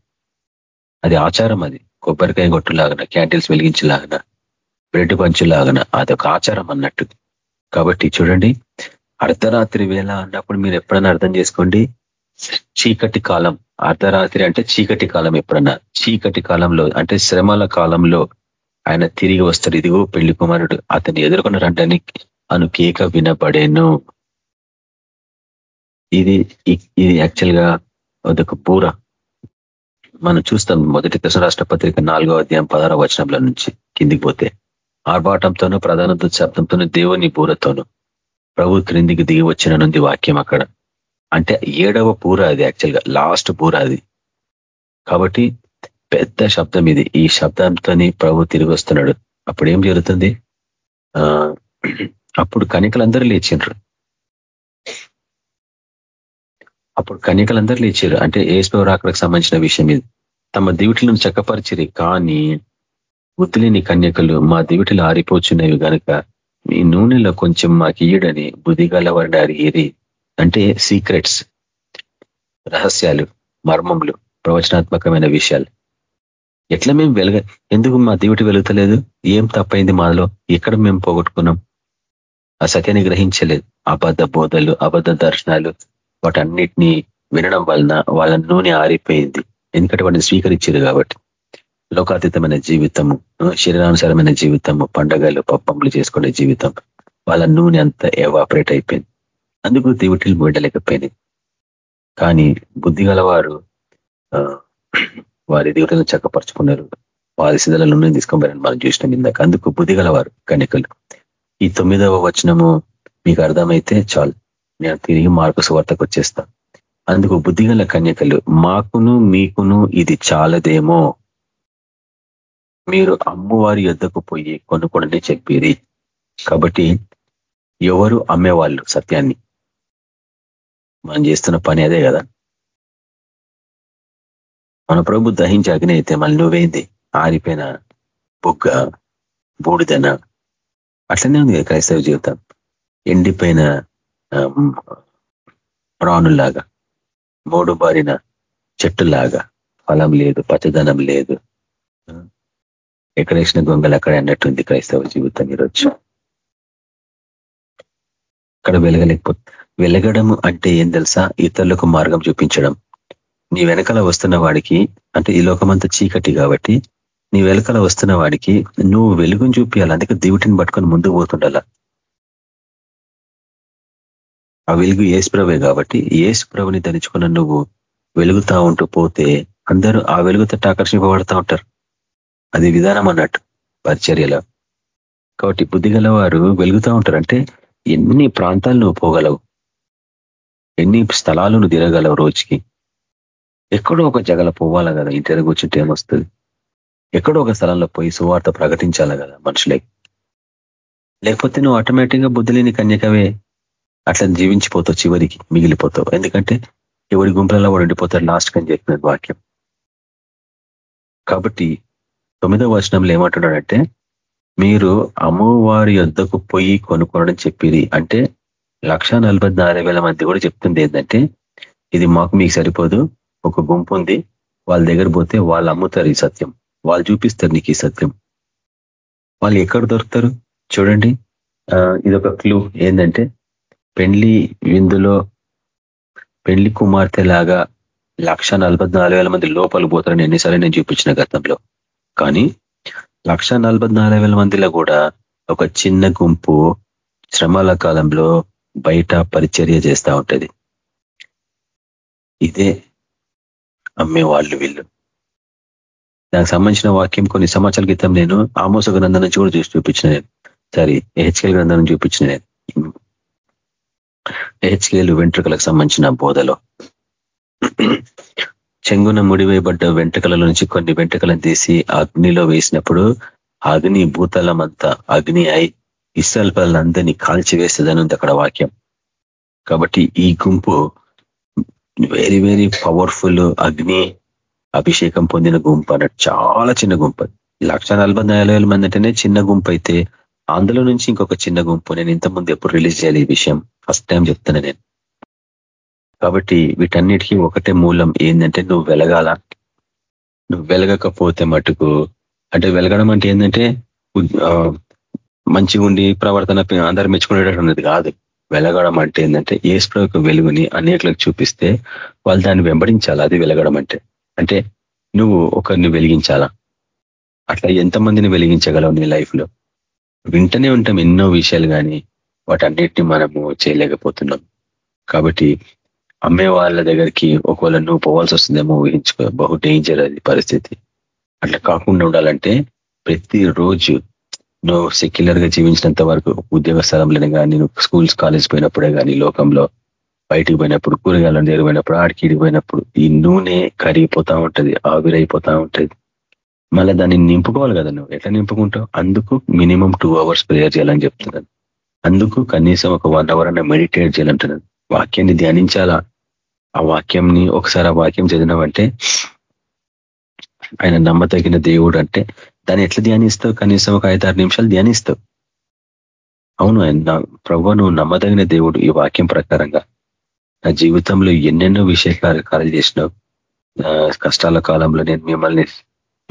అది ఆచారం అది. కొబ్బరికాయ కొట్టులాగన క్యాండిల్స్ వెలిగించలాగన బ్రెడ్ పంచులాగన అదొక ఆచారం అన్నట్టు. కాబట్టి చూడండి అర్ధరాత్రి వేళ అన్నప్పుడు మీరు ఎప్పుడైనా అర్థం చేసుకోండి చీకటి కాలం అర్ధరాత్రి అంటే చీకటి కాలం ఎప్పుడన్నా. చీకటి కాలంలో అంటే శ్రమల కాలంలో ఆయన తిరిగి వస్తాడు. ఇదిగో పెళ్ళి కుమారుడు అతన్ని ఎదుర్కొన్న రండని అను కేక వినబడేను. ఇది ఇది యాక్చువల్గా అదొక పూర మనం చూస్తాం మొదటి దశ రాష్ట్ర పత్రిక నాలుగో అధ్యాయం పదహార వచనంలో నుంచి కిందికి పోతే. ఆర్భాటంతోనూ ప్రధాన శబ్దంతోనూ దేవుని పూరతోనూ ప్రభు క్రిందికి దిగి వచ్చిననుంది వాక్యం అక్కడ. అంటే ఏడవ పూర అది యాక్చువల్గా లాస్ట్ పూర అది. కాబట్టి పెద్ద శబ్దం ఇది. ఈ శబ్దంతోని ప్రభు తిరిగి వస్తున్నాడు. అప్పుడు ఏం జరుగుతుంది? అప్పుడు కనికలందరూ లేచిండ్రు అప్పుడు కన్యకలందరూ లేచారు అంటే ఏసుప్రభు రాకడకు సంబంధించిన విషయం ఇది. తమ దివిటిలను చక్కపరిచిరి. కానీ బుద్ధిలేని కన్యకలు మా దివిటిలు ఆరిపోచున్నవి కనుక మీ నూనెలో కొంచెం మాకు ఇయ్యడని బుద్ధిగల వారిని అరిగిరి అంటే సీక్రెట్స్ రహస్యాలు మర్మములు ప్రవచనాత్మకమైన విషయాలు. ఎట్లా మేము వెలగ ఎందుకు మా దివిటి వెలుగుతలేదు? ఏం తప్పైంది మాలో? ఎక్కడ మేము పోగొట్టుకున్నాం? ఆ సత్యాన్ని గ్రహించలేదు. అబద్ధ బోధలు అబద్ధ దర్శనాలు వాటన్నిటినీ వినడం వలన వాళ్ళ నూనె ఆరిపోయింది. ఎందుకంటే వాటిని స్వీకరించారు కాబట్టి. లోకాతీతమైన జీవితము శరీరానుసారమైన జీవితము పండగలు పప్పములు చేసుకునే జీవితం వాళ్ళ నూనె అంతా ఎవాపరేట్ అయిపోయింది. అందుకు దేవుటిని మూడలేకపోయింది కానీ బుద్ధి గలవారు వారి దేవుటిని చక్కపరుచుకున్నారు. వారి సిద్ధల నూనె తీసుకోబోయారని మనం చూసినాం ఇందాక. అందుకు బుద్ధి గలవారు కన్యకలు. ఈ తొమ్మిదవ వచనము మీకు అర్థమైతే చాలు. నేను తిరిగి మార్పు సువార్తకు వచ్చేస్తా. అందుకు బుద్ధిగల కన్యకలు మాకును మీకును ఇది చాలదేమో. మీరు అమ్మవారి యొద్దకు పోయి కొనుక్కోండి చెప్పేది కాబట్టి ఎవరు అమ్మేవాళ్ళు సత్యాన్ని? మనం చేస్తున్న పని అదే కదా. మన ప్రభు దహించే అగ్ని అయితే మళ్ళీ నువ్వేంది? ఆరిపోయిన బుగ్గ బూడిదన? అట్లనే ఉంది క్రైస్తవ జీవితం. ఎండిపోయిన ప్రాణుల్లాగా మూడు బారిన చెట్టులాగా ఫలం లేదు పచ్చదనం లేదు. ఎక్కడ వేసిన గొంగలు అక్కడ అన్నట్టుంది క్రైస్తవ జీవితం ఈరోజు. అక్కడ వెలగలేకపో వెలగడము అంటే ఏం తెలుసా? ఇతరులకు మార్గం చూపించడం. నీ వెనకాల వస్తున్న వాడికి అంటే ఈ లోకమంతా చీకటి కాబట్టి నీ వెనకాల వస్తున్న వాడికి నువ్వు వెలుగుని చూపించాలి అందుకే దేవుటిని పట్టుకొని ముందుకు పోతుండాల. ఆ వెలుగు ఏసుప్రవే కాబట్టి ఏసుప్రభుని ధరించుకున్న నువ్వు వెలుగుతా ఉంటూ పోతే అందరూ ఆ వెలుగుతో ఆకర్షింపబడతా ఉంటారు. అది విధానం అన్నట్టు పరిచర్యలో. కాబట్టి బుద్ధిగల వారు వెలుగుతూ ఉంటారు. అంటే ఎన్ని ప్రాంతాలు నువ్వు పోగలవు? ఎన్ని స్థలాలు నువ్వు తిరగలవు రోజుకి? ఎక్కడో ఒక జగల పోవాలా కదా ఇంటి కూర్చుంటే ఏమొస్తుంది? ఎక్కడో ఒక స్థలంలో పోయి సువార్త ప్రకటించాలా కదా మనుషులకి లేకపోతే నువ్వు ఆటోమేటిక్గా బుద్ధి లేని కన్యకవే. అట్లా జీవించిపోతావు చివరికి మిగిలిపోతావు. ఎందుకంటే ఎవరి గుంపులలో వాడు ఉండిపోతారు లాస్ట్ అని చెప్పినది వాక్యం. కాబట్టి తొమ్మిదవ వచనంలో ఏమంటున్నాడంటే మీరు అమ్మవారి యొద్దకు పోయి కొనుక్కోనని చెప్పిరి. అంటే లక్ష మంది కూడా చెప్తుంది ఏంటంటే ఇది మాకు మీకు సరిపోదు ఒక గుంపు ఉంది వాళ్ళ దగ్గర పోతే వాళ్ళు అమ్ముతారు ఈ సత్యం. వాళ్ళు చూపిస్తారు నీకు ఈ సత్యం. వాళ్ళు ఎక్కడ దొరుకుతారు? చూడండి. ఇది ఒక క్లూ ఏంటంటే పెండ్లి విందులో పెళ్ళి కుమార్తె లాగా లక్ష మంది లోపల పోతారని ఎన్నిసార్లు నేను చూపించిన గతంలో. కానీ లక్ష మందిలో కూడా ఒక చిన్న గుంపు శ్రమల కాలంలో బయట పరిచర్య చేస్తూ ఉంటది. ఇదే అమ్మే వాళ్ళు వీళ్ళు. దానికి సంబంధించిన వాక్యం కొన్ని సంవత్సరాల క్రితం నేను ఆమోస గ్రంథాన్ని చూడ చూసి చూపించిన నేను. సారీ హెచ్కెల్ గ్రంథాన్ని చూపించిన నేను. హెచ్కేలు వెంట్రుకలకు సంబంధించిన బోధలో. చెంగున ముడివేయబడ్డ వెంటకల నుంచి కొన్ని వెంటకలను తీసి అగ్నిలో వేసినప్పుడు అగ్ని భూతలం అంతా అగ్ని అయి ఇస్రాల్ పిల్లలందరినీ కాల్చివేస్తుందని ఉంది అక్కడ వాక్యం. కాబట్టి ఈ గుంపు వెరీ వెరీ పవర్ఫుల్ అగ్ని అభిషేకం పొందిన గుంపు అన్నట్టు చాలా చిన్న గుంపు. లక్ష మంది అంటేనే చిన్న గుంపు అయితే అందులో నుంచి ఇంకొక చిన్న గుంపు. నేను ఇంతకుముందు ఎప్పుడు రిలీజ్ చేయాలి ఈ విషయం. ఫస్ట్ టైం చెప్తాను నేను. కాబట్టి వీటన్నిటికీ ఒకటే మూలం ఏంటంటే నువ్వు వెలగాల. నువ్వు వెలగకపోతే మటుకు అంటే వెలగడం అంటే ఏంటంటే మంచిగా ఉండి ప్రవర్తన అందరు మెచ్చుకునేటట్టు ఉన్నది కాదు. వెలగడం అంటే ఏంటంటే ఏసులో యొక్క వెలుగుని అనేకలకు చూపిస్తే వాళ్ళు దాన్ని వెంబడించాలి అది వెలగడం అంటే. అంటే నువ్వు ఒకరిని వెలిగించాలా? అట్లా ఎంతమందిని వెలిగించగలవు నీ లైఫ్లో వింటనే ఉంటాం ఎన్నో విషయాలు కానీ వాటన్నిటిని మనము చేయలేకపోతున్నాం. కాబట్టి అమ్మే వాళ్ళ దగ్గరికి ఒకవేళ నువ్వు పోవాల్సి వస్తుందేమో ఊహించుకో. బహు డేంజర్ అది పరిస్థితి. అట్లా కాకుండా ఉండాలంటే ప్రతిరోజు నువ్వు సెక్యులర్గా జీవించినంత వరకు ఉద్యోగ స్థలంలోనే కానీ నువ్వు స్కూల్స్ కాలేజ్ పోయినప్పుడే కానీ లోకంలో బయటికి పోయినప్పుడు కూరగాయలను జరిగిపోయినప్పుడు ఆడికి ఇడిపోయినప్పుడు ఈ నూనె కరిగిపోతా ఉంటది ఆవిరైపోతా ఉంటది. మళ్ళీ దాన్ని నింపుకోవాలి కదా నువ్వు. ఎట్లా నింపుకుంటావు? అందుకు మినిమం టూ అవర్స్ ప్రేయర్ చేయాలని చెప్తున్నాను. అందుకు కనీసం ఒక వన్ అవర్ అన్న మెడిటేట్ చేయాలంటున్నాను. వాక్యాన్ని ధ్యానించాలా? ఆ వాక్యంని ఒకసారి ఆ వాక్యం చదివినామంటే ఆయన నమ్మదగిన దేవుడు అంటే దాన్ని ఎట్లా ధ్యానిస్తావు? కనీసం ఒక ఐదారు నిమిషాలు ధ్యానిస్తావు. అవును ఆయన ప్రభు నువ్వు నమ్మదగిన దేవుడు ఈ వాక్యం ప్రకారంగా. నా జీవితంలో ఎన్నెన్నో విషయ కార్యకారాలు చేసినావు. కష్టాల కాలంలో నేను మిమ్మల్ని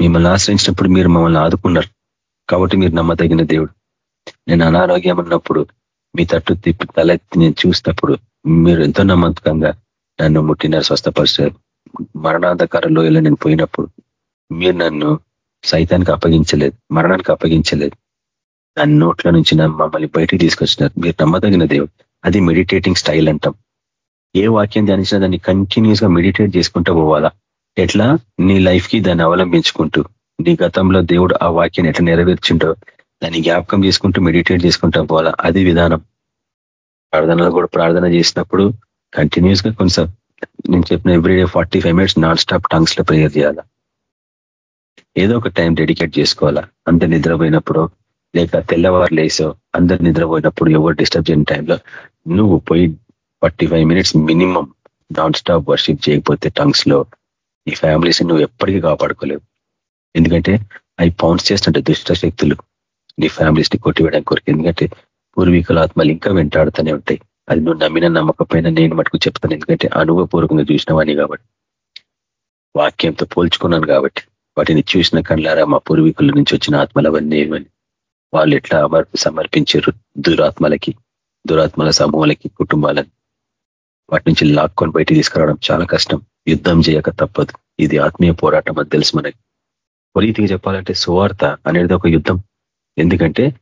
మిమ్మల్ని ఆశ్రయించినప్పుడు మీరు మమ్మల్ని ఆదుకున్నారు. కాబట్టి మీరు నమ్మదగిన దేవుడు. నేను అనారోగ్యం అన్నప్పుడు మీ తట్టు తిప్పి తలెత్తి నేను చూసినప్పుడు మీరు ఎంతో నమ్మకంగా నన్ను ముట్టినారు స్వస్థపరిచారు. మరణాంధకార లోయలో నేను పోయినప్పుడు మీరు నన్ను సైతానికి అప్పగించలేదు మరణానికి అప్పగించలేదు. దాని నోట్ల నుంచి మమ్మల్ని బయటికి తీసుకొచ్చినారు. మీరు నమ్మదగిన దేవుడు. అది మెడిటేటింగ్ స్టైల్ అంటాం. ఏ వాక్యం ధ్యానించినా దాన్ని కంటిన్యూస్గా మెడిటేట్ చేసుకుంటూ పోవాలా? ఎట్లా? నీ లైఫ్కి దాన్ని అవలంబించుకుంటూ. నీ గతంలో దేవుడు ఆ వాక్యాన్ని ఎట్లా నెరవేర్చిండో దాన్ని జ్ఞాపకం చేసుకుంటూ మెడిటేట్ చేసుకుంటూ పోవాలా? అది విధానం. ప్రార్థనలు కూడా ప్రార్థన చేసినప్పుడు కంటిన్యూస్గా కొంచెం నేను చెప్పిన every day forty five minutes non stop టంగ్స్లో prayer చేయాలా? ఏదో ఒక టైం డెడికేట్ చేసుకోవాలా? అందరు నిద్రపోయినప్పుడు లేక తెల్లవారు లేసో అందరు నిద్రపోయినప్పుడు ఎవరు డిస్టర్బ్ చేయని టైంలో నువ్వు పోయి forty minutes minimum non stop worship చేయకపోతే టంగ్స్లో నీ ఫ్యామిలీస్ నువ్వు ఎప్పటికీ కాపాడుకోలేవు. ఎందుకంటే అవి పౌన్స్ చేస్తుంటే దుష్ట శక్తులు నీ ఫ్యామిలీస్ని కొట్టివేయడానికి కొరకు. ఎందుకంటే పూర్వీకుల ఆత్మలు ఇంకా వెంటాడుతూనే ఉంటాయి. అది నువ్వు నమ్మిన నమ్మకపోయినా నేను మటుకు చెప్తాను. ఎందుకంటే అనుభవపూర్వకంగా చూసినవాణి కాబట్టి. వాక్యంతో పోల్చుకున్నాను కాబట్టి. వాటిని చూసిన కళ్ళారా మా పూర్వీకుల నుంచి వచ్చిన ఆత్మలు అవన్నీ ఏమని? వాళ్ళు ఎట్లా సమర్పించారు దురాత్మలకి దురాత్మల సమూహాలకి కుటుంబాలని వాటి నుంచి లాక్కొని బయటికి తీసుకురావడం చాలా కష్టం. యుద్ధం చేయక తప్పదు. ఇది ఆత్మీయ పోరాటం అని తెలుసు మనకి. రీతిగా చెప్పాలంటే సువార్త అనేది ఒక యుద్ధం. ఎందుకంటే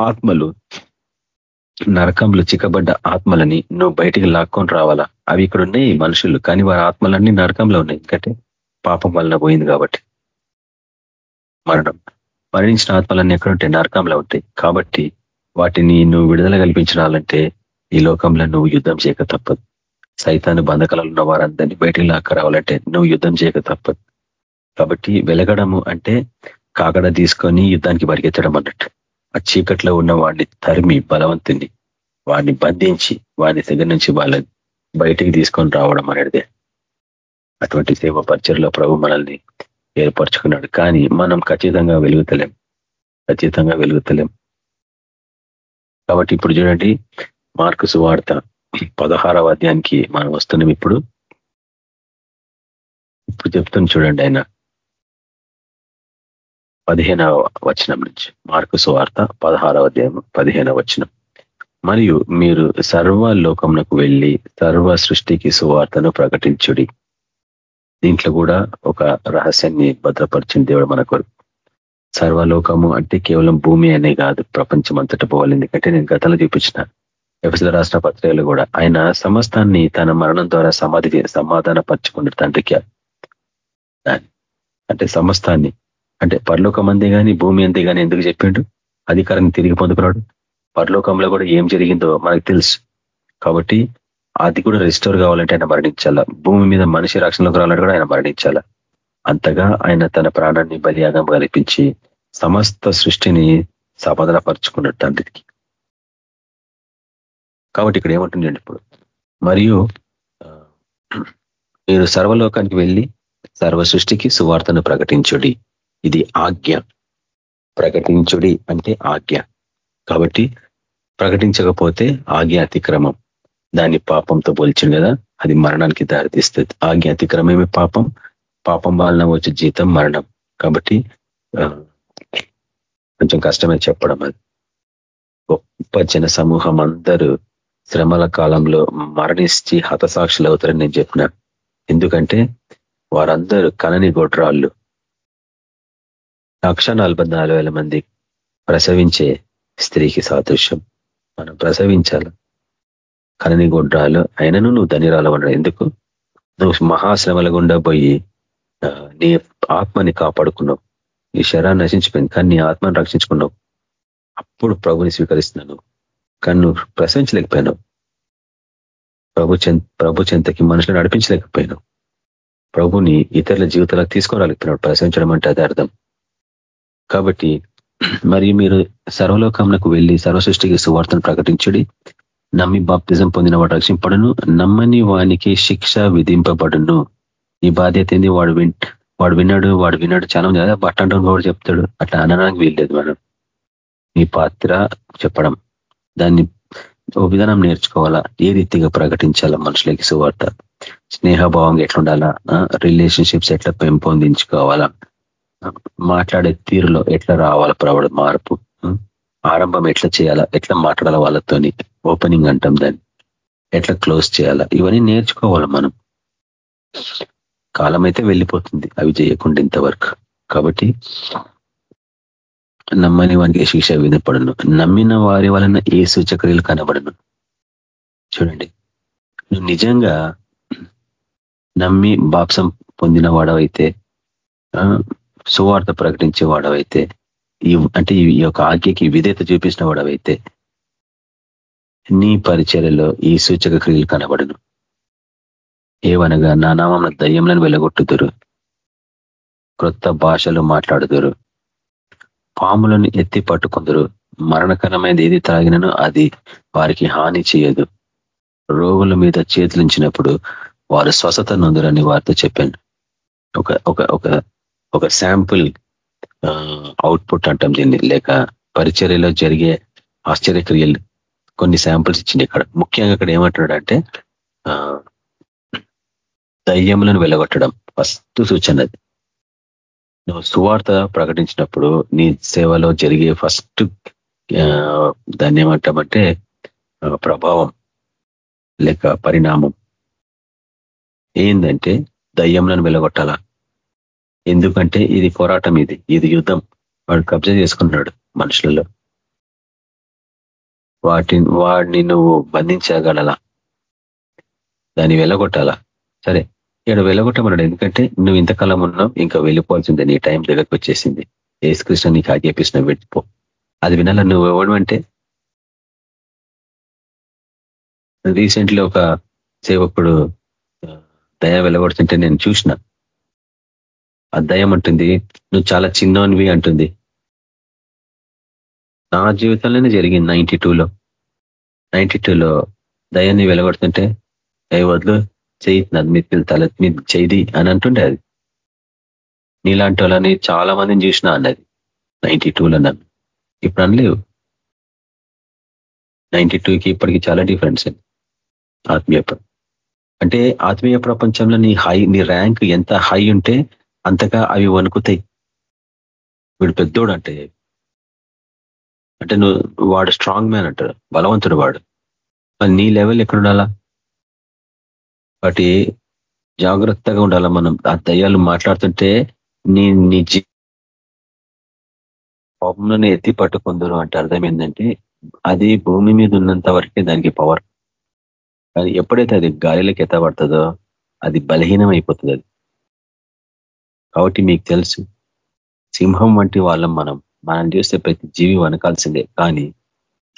ఆత్మలు నరకంలో చిక్కబడ్డ ఆత్మలని నువ్వు బయటికి లాక్కొని రావాలా? అవి ఇక్కడ ఉన్నాయి మనుషులు. కానీ వారి ఆత్మలన్నీ నరకంలో ఉన్నాయి. ఎందుకంటే పాపం వలన పోయింది కాబట్టి. మరణం. మరణించిన ఆత్మలన్నీ ఎక్కడుంటాయి నరకంలో ఉంటాయి. కాబట్టి వాటిని నువ్వు విడుదల కల్పించాలంటే ఈ లోకంలో నువ్వు యుద్ధం చేయక తప్పదు. సైతాన్ని బంధకాలలో ఉన్న వారందరినీ బయటికి లాక్క రావాలంటే నువ్వు యుద్ధం చేయక తప్పదు. కాబట్టి వెలగడము అంటే కాకడ తీసుకొని యుద్ధానికి పరిగెత్తడం అన్నట్టు. ఆ చీకట్లో ఉన్న వాడిని తరిమి బలవంతుని వాడిని బంధించి వాడిని దగ్గర నుంచి వాళ్ళని బయటికి తీసుకొని రావడం అనేదే అటువంటి సేవ పరిచయలో ప్రభు మనల్ని ఏర్పరచుకున్నాడు. కానీ మనం ఖచ్చితంగా వెలుగుతలేం. ఖచ్చితంగా వెలుగుతలేం. కాబట్టి ఇప్పుడు చూడండి మార్కు సువార్త పదహారవ అధ్యాయానికి మనం వస్తున్నాం ఇప్పుడు. ఇప్పుడు చెప్తుంది చూడండి ఆయన. పదిహేనవ వచనం నుంచి. మార్కు సువార్త పదహారవ అధ్యాయం పదిహేనవ వచనం. మరియు మీరు సర్వ లోకంలోకి వెళ్ళి సర్వ సృష్టికి సువార్తను ప్రకటించుడి. దీంట్లో కూడా ఒక రహస్యాన్ని భద్రపరిచిన దేవుడు మనకు సర్వలోకము అంటే కేవలం భూమి అనే కాదు ప్రపంచం అంతటా పోవాలి. ఎందుకంటే నేను గతంలో చూపించిన ఎఫ్ఎస్ల రాష్ట్ర పత్రికలు కూడా ఆయన సమస్తాన్ని తన మరణం ద్వారా సమాధి సమాధాన పరచుకుంటారు తండ్రికి. అంటే సమస్తాన్ని అంటే పరలోకం అందే కానీ భూమి అంతే కానీ ఎందుకు చెప్పిండు? అధికారాన్ని తిరిగి పొందుకున్నాడు. పరలోకంలో కూడా ఏం జరిగిందో మనకు తెలుసు. కాబట్టి అది కూడా రిస్టోర్ కావాలంటే ఆయన మరణించాలా. భూమి మీద మనిషి రక్షణలోకి రావాలంటే కూడా ఆయన మరణించాలా. అంతగా ఆయన తన ప్రాణాన్ని బలియాగం కల్పించి సమస్త సృష్టిని సమాధాన పరుచుకున్నాడు తండ్రికి కాబట్టి ఇక్కడ ఏమంటుందండి ఇప్పుడు మరియు మీరు సర్వలోకానికి వెళ్ళి సర్వ సృష్టికి సువార్తను ప్రకటించుడి. ఇది ఆజ్ఞ. ప్రకటించుడి అంటే ఆజ్ఞ. కాబట్టి ప్రకటించకపోతే ఆజ్ఞ అతిక్రమం. దాన్ని పాపంతో పోల్చింది కదా? అది మరణానికి దారితీస్తుంది. ఆజ్ఞ అతిక్రమమే పాపం. పాపం వలన వచ్చే జీతం మరణం. కాబట్టి కొంచెం కష్టమే చెప్పడం అది. గొప్ప జన సమూహం అందరూ శ్రమల కాలంలో మరణించి హతసాక్షులు అవుతారని నేను చెప్పిన. ఎందుకంటే వారందరూ కనని గొడ్రాళ్ళు. లక్ష మంది ప్రసవించే స్త్రీకి సాదృశ్యం. మనం ప్రసవించాలి. కనని గుండ్రాలు అయినను నువ్వు ధనిరాలు ఉండవు ఎందుకు? నువ్వు మహాశ్రమల గుండా పోయి నీ ఆత్మని కాపాడుకున్నావు. నీ శరాన్ని నశించిపోయింది. కానీ నీ ఆత్మను రక్షించుకున్నావు. అప్పుడు ప్రభుని స్వీకరిస్తున్నాను కానీ నువ్వు ప్రసవించలేకపోయినావు. ప్రభు ప్రభు చెంతకి మనుషులు నడిపించలేకపోయినావు. ప్రభుని ఇతరుల జీవితాలకు తీసుకోరాలేకపోయినాడు ప్రసవించడం అంటే అది అర్థం. కాబట్టి మరి మీరు సర్వలోకంలోకి వెళ్ళి సర్వసృష్టికి సువార్తను ప్రకటించుడి. నమ్మి బాప్తిజం పొందిన వాడు రక్షింపడను నమ్మని వానికి శిక్ష విధింపబడును. ఈ బాధ్యత ఏంది? వాడు విన్ వాడు విన్నాడు వాడు విన్నాడు. చాలా ఉంది కదా వాడు కూడా చెప్తాడు. అట్లా అనడానికి వీల్లేదు మనం. మీ పాత్ర చెప్పడం. దాన్ని ఓ విధానం నేర్చుకోవాలా? ఏ రీతిగా ప్రకటించాలా మనుషులకి సువార్త? స్నేహభావం ఎట్లుండాలా? రిలేషన్షిప్స్ ఎట్లా పెంపొందించుకోవాలా? మాట్లాడే తీరులో ఎట్లా రావాల ప్రవడ మార్పు? ఆరంభం ఎట్లా చేయాలా? ఎట్లా మాట్లాడాలి వాళ్ళతోని? ఓపెనింగ్ అంటాం దాన్ని. ఎట్లా క్లోజ్ చేయాలా? ఇవన్నీ నేర్చుకోవాలి మనం. కాలం అయితే వెళ్ళిపోతుంది. అవి చేయకుండా ఇంతవరకు. కాబట్టి నమ్మని వానికి శిక్ష విధపడను నమ్మిన వారి వలన ఏ సూచక్రియలు కనబడను. చూడండి. నువ్వు నిజంగా నమ్మి బాప్సం పొందిన వాడవైతే సువార్త ప్రకటించే వాడవైతే ఈ అంటే ఈ యొక్క ఆజ్ఞకి విధేత చూపించిన వాడవైతే నీ పరిచర్యలో ఈ సూచక క్రియలు కనబడును. ఏవనగా నా నామం దయ్యంలను వెలగొట్టుదురు క్రొత్త భాషలు మాట్లాడుదురు పాములను ఎత్తి పట్టుకుందరు మరణకరమైనది ఏది తాగినను అది వారికి హాని చేయదు. రోగుల మీద చేతులుంచినప్పుడు వారు స్వస్థత నొందరని వారితో చెప్పాను. ఒక ఒక ఒక ఒక శాంపుల్ అవుట్పుట్ అంటాం దీన్ని. లేక పరిచర్యలో జరిగే ఆశ్చర్యక్రియలు కొన్ని శాంపుల్స్ ఇచ్చింది ఇక్కడ. ముఖ్యంగా ఇక్కడ ఏమంటున్నాడంటే దయ్యములను వెలగొట్టడం. ఫస్ట్ సూచన అది. నువ్వు సువార్త ప్రకటించినప్పుడు నీ సేవలో జరిగే ఫస్ట్ దాన్ని ఏమంటామంటే ప్రభావం లేక పరిణామం. ఏంటంటే దయ్యంలను వెలగొట్టాలా? ఎందుకంటే ఇది పోరాటం ఇది. ఇది యుద్ధం. వాడు కబ్జా చేసుకున్నాడు మనుషులలో. వాటి వాడిని నువ్వు బంధించగలలా? దాన్ని వెళ్ళగొట్టాలా సరే ఇక్కడ వెళ్ళగొట్టమన్నాడు ఎందుకంటే నువ్వు ఇంతకాలం ఉన్నావు ఇంకా వెళ్ళిపోవాల్సిందే. నీ టైం దగ్గరకు వచ్చేసింది. ఏసుకృష్ణ నీకు ఆజ్ఞాపించిన వెళ్ళిపో అది వినాల నువ్వు ఇవ్వడమంటే రీసెంట్లీ ఒక సేవకుడు దయ వెళ్ళగొడుతుంటే నేను చూసిన. ఆ దయం అంటుంది. నువ్వు చాలా చిన్నవి అంటుంది. నా జీవితంలోనే జరిగింది నైన్టీ టూలో. నైన్టీ టూలో దయాన్ని వెలగొడుతుంటే ఏ వద్దు చేయి నది మీద తల మీద చేయి అని అంటుండే అది. నీలాంటి వాళ్ళని చాలా మందిని చూసిన అన్నది. నైన్టీ టూలో నన్ను. ఇప్పుడు అనలేవు. నైన్టీ టూకి ఇప్పటికి చాలా డిఫరెన్స్ ఆత్మీయ అంటే ఆత్మీయ ప్రపంచంలో నీ హై నీ ర్యాంక్ ఎంత హై ఉంటే అంతగా అవి వణుకుతాయి. వీడు పెద్దోడు అంటే అంటే నువ్వు వాడు స్ట్రాంగ్ మ్యాన్ అంటాడు బలవంతుడు వాడు. మరి నీ లెవెల్ ఎక్కడుండాలా? వాటి జాగ్రత్తగా ఉండాలా మనం? ఆ దయ్యాలు మాట్లాడుతుంటే నీ నీ జీ పాపంలోనే ఎత్తి పట్టుకుందరు అంటే అర్థం ఏంటంటే అది భూమి మీద ఉన్నంత వరకే దానికి పవర్ కానీ ఎప్పుడైతే అది గాలిలోకి ఎత్తబడుతుందో అది బలహీనం అయిపోతుంది అది. కాబట్టి మీకు తెలుసు సింహం వంటి వాళ్ళం మనం. మనం చూస్తే ప్రతి జీవి వనకాల్సిందే కానీ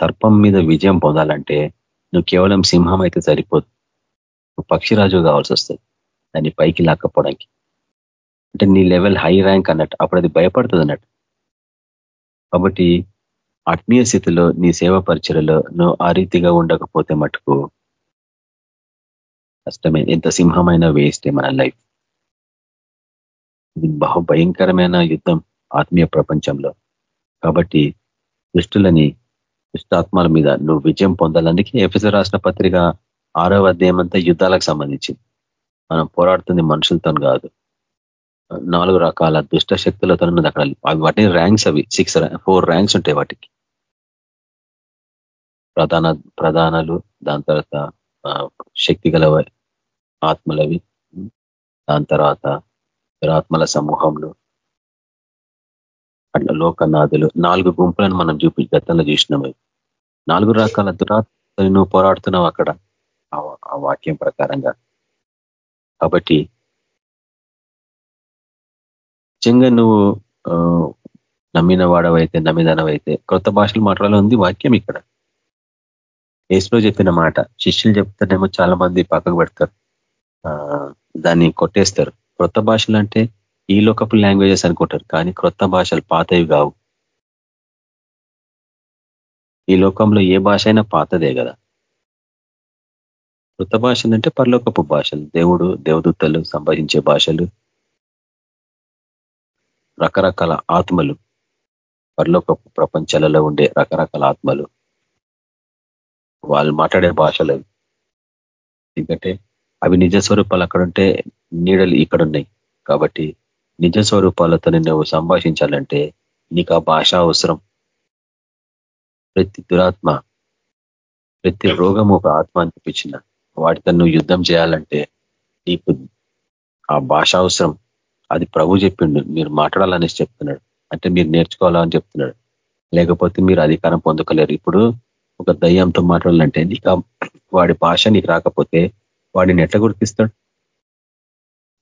సర్పం మీద విజయం పొందాలంటే నువ్వు కేవలం సింహం అయితే సరిపోదు. నువ్వు పక్షిరాజు కావాల్సి వస్తుంది. దాన్ని పైకి లాక్కపోవడానికి. అంటే నీ లెవెల్ హై ర్యాంక్ అన్నట్టు. అప్పుడు అది భయపడుతుంది అన్నట్టు. కాబట్టి ఆత్మీయ స్థితిలో నీ సేవ పరిచయలో నువ్వు ఆ రీతిగా ఉండకపోతే మటుకు కష్టమే. ఎంత సింహమైన వేస్టే మన లైఫ్. ఇది బహు భయంకరమైన యుద్ధం ఆత్మీయ ప్రపంచంలో. కాబట్టి దుష్టులని దుష్టాత్మల మీద నువ్వు విజయం పొందాలందుకే ఎఫ్ఎస్ రాసిన పత్రిక ఆరవ అధ్యాయం అంతా యుద్ధాలకు సంబంధించి మనం పోరాడుతుంది మనుషులతో కాదు. నాలుగు రకాల దుష్ట శక్తులతో అక్కడ. అవి వాటిని ర్యాంక్స్ అవి. సిక్స్ ఫోర్ ర్యాంక్స్ ఉంటాయి వాటికి. ప్రధాన ప్రధానాలు దాని తర్వాత శక్తి ఆత్మలవి దాని తర్వాత దురాత్మల సమూహంలో అట్లా లోకనాథులు నాలుగు గుంపులను మనం చూపి గతంలో చూసినాం నాలుగు రకాల దురాత్మలు నువ్వు పోరాడుతున్నావు అక్కడ ఆ వాక్యం ప్రకారంగా. కాబట్టి నిజంగా నువ్వు నమ్మిన వాడవైతే నమ్మిదనవైతే కొత్త భాషలు మాట్లాడాలి ఉంది వాక్యం ఇక్కడ. ఏసులో చెప్పిన మాట శిష్యులు చెప్తానేమో చాలా మంది పక్కకు పెడతారు. దాన్ని కొట్టేస్తారు. కొత్త భాషలు అంటే ఈ లోకపు లాంగ్వేజెస్ అనుకుంటారు కానీ క్రొత్త భాషలు పాతవి కావు. ఈ లోకంలో ఏ భాష అయినా పాతదే కదా. కృత భాషలు అంటే పరలోకపు భాషలు దేవుడు దేవదూతలు సంభాషించే భాషలు రకరకాల ఆత్మలు పరలోకపు ప్రపంచాలలో ఉండే రకరకాల ఆత్మలు. వాళ్ళు మాట్లాడే భాషలు ఎందుకంటే అవి నిజ స్వరూపాలు అక్కడ ఉంటే నీడలు ఇక్కడ ఉన్నాయి కాబట్టి నిజ స్వరూపాలతో నువ్వు సంభాషించాలంటే నీకు ఆ భాష అవసరం. ప్రతి దురాత్మ ప్రతి రోగం ఒక ఆత్మ అనిపించిన వాటితో నువ్వు యుద్ధం చేయాలంటే నీకు ఆ భాష అవసరం. అది ప్రభు చెప్పిండు మీరు మాట్లాడాలనేసి చెప్తున్నాడు. అంటే మీరు నేర్చుకోవాలని చెప్తున్నాడు. లేకపోతే మీరు అధికారం పొందుకోలేరు. ఇప్పుడు ఒక దయ్యంతో మాట్లాడాలంటే నీకు వాడి భాష నీకు రాకపోతే వాడిని ఎట్లా గుర్తిస్తాడు?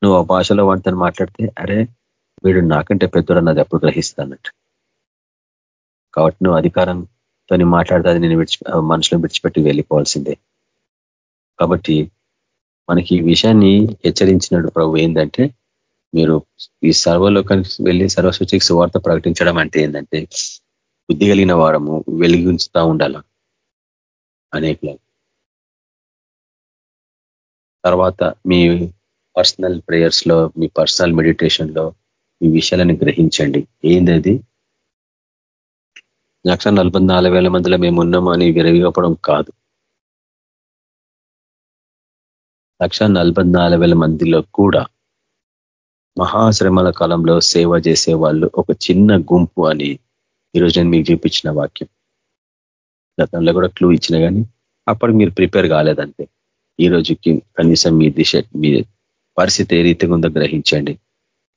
నువ్వు ఆ భాషలో వాడితో మాట్లాడితే అరే వీడు నాకంటే పెద్దడు అన్నది అప్పుడు గ్రహిస్తానట్టు కాబట్టి నువ్వు అధికారంతో మాట్లాడితే అది నేను విడిచి మనుషులను విడిచిపెట్టి వెళ్ళిపోవాల్సిందే. కాబట్టి మనకి ఈ విషయాన్ని హెచ్చరించినట్టు ప్రభు ఏంటంటే మీరు ఈ సర్వలోకానికి వెళ్ళి సర్వసూచికి సువార్త ప్రకటించడం అంటే ఏంటంటే బుద్ధి కలిగిన వారము వెలిగించుతూ ఉండాల అనేక తర్వాత మీ పర్సనల్ ప్రేయర్స్లో మీ పర్సనల్ మెడిటేషన్లో ఈ విషయాలను గ్రహించండి. ఏందది? లక్ష నలభై నాలుగు వేల మందిలో మేము ఉన్నాము అని విరవిగపడం కాదు. లక్ష నలభై నాలుగు వేల మందిలో కూడా మహాశ్రమల కాలంలో సేవ చేసే వాళ్ళు ఒక చిన్న గుంపు అని ఈరోజు నేను మీకు చూపించిన వాక్యం. గతంలో కూడా క్లూ ఇచ్చిన కానీ అప్పుడు మీరు ప్రిపేర్ కాలేదంటే ఈ రోజుకి కనీసం మీ దిశ మీ పరిస్థితి ఏ రీతిగా ఉందో గ్రహించండి.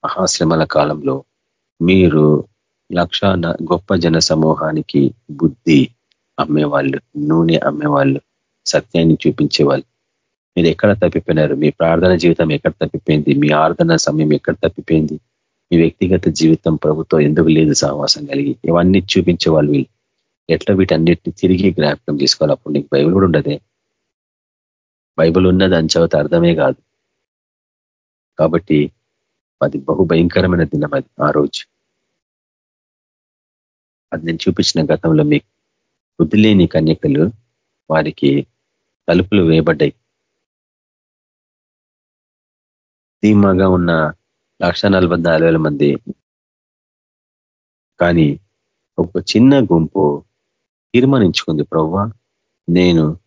మహాశ్రమల కాలంలో మీరు లక్ష గొప్ప జన సమూహానికి బుద్ధి అమ్మేవాళ్ళు నూనె అమ్మేవాళ్ళు సత్యాన్ని చూపించేవాళ్ళు. మీరు ఎక్కడ తప్పిపోయినారు? మీ ప్రార్థన జీవితం ఎక్కడ తప్పిపోయింది? మీ ఆరాధన సమయం ఎక్కడ తప్పిపోయింది? మీ వ్యక్తిగత జీవితం ప్రభుత్వం ఎందుకు లేదు సహవాసం కలిగి? ఇవన్నీ చూపించే వాళ్ళు వీళ్ళు. ఎట్లా వీటన్నిటిని తిరిగి జ్ఞాపకం చేసుకోవాలి అప్పుడు నీకు బైబిల్ కూడా ఉండదే. బైబుల్ ఉన్నది అని అర్థమే కాదు. కాబట్టి అది బహు భయంకరమైన దినం అది ఆ రోజు. అది నేను చూపించిన గతంలో మీకు. బుద్ధి లేని కన్యకలు వారికి తలుపులు వేయబడ్డాయి. ధీమాగా ఉన్న లక్ష మంది. కానీ ఒక చిన్న గుంపు తీర్మానించుకుంది ప్రవ్వా నేను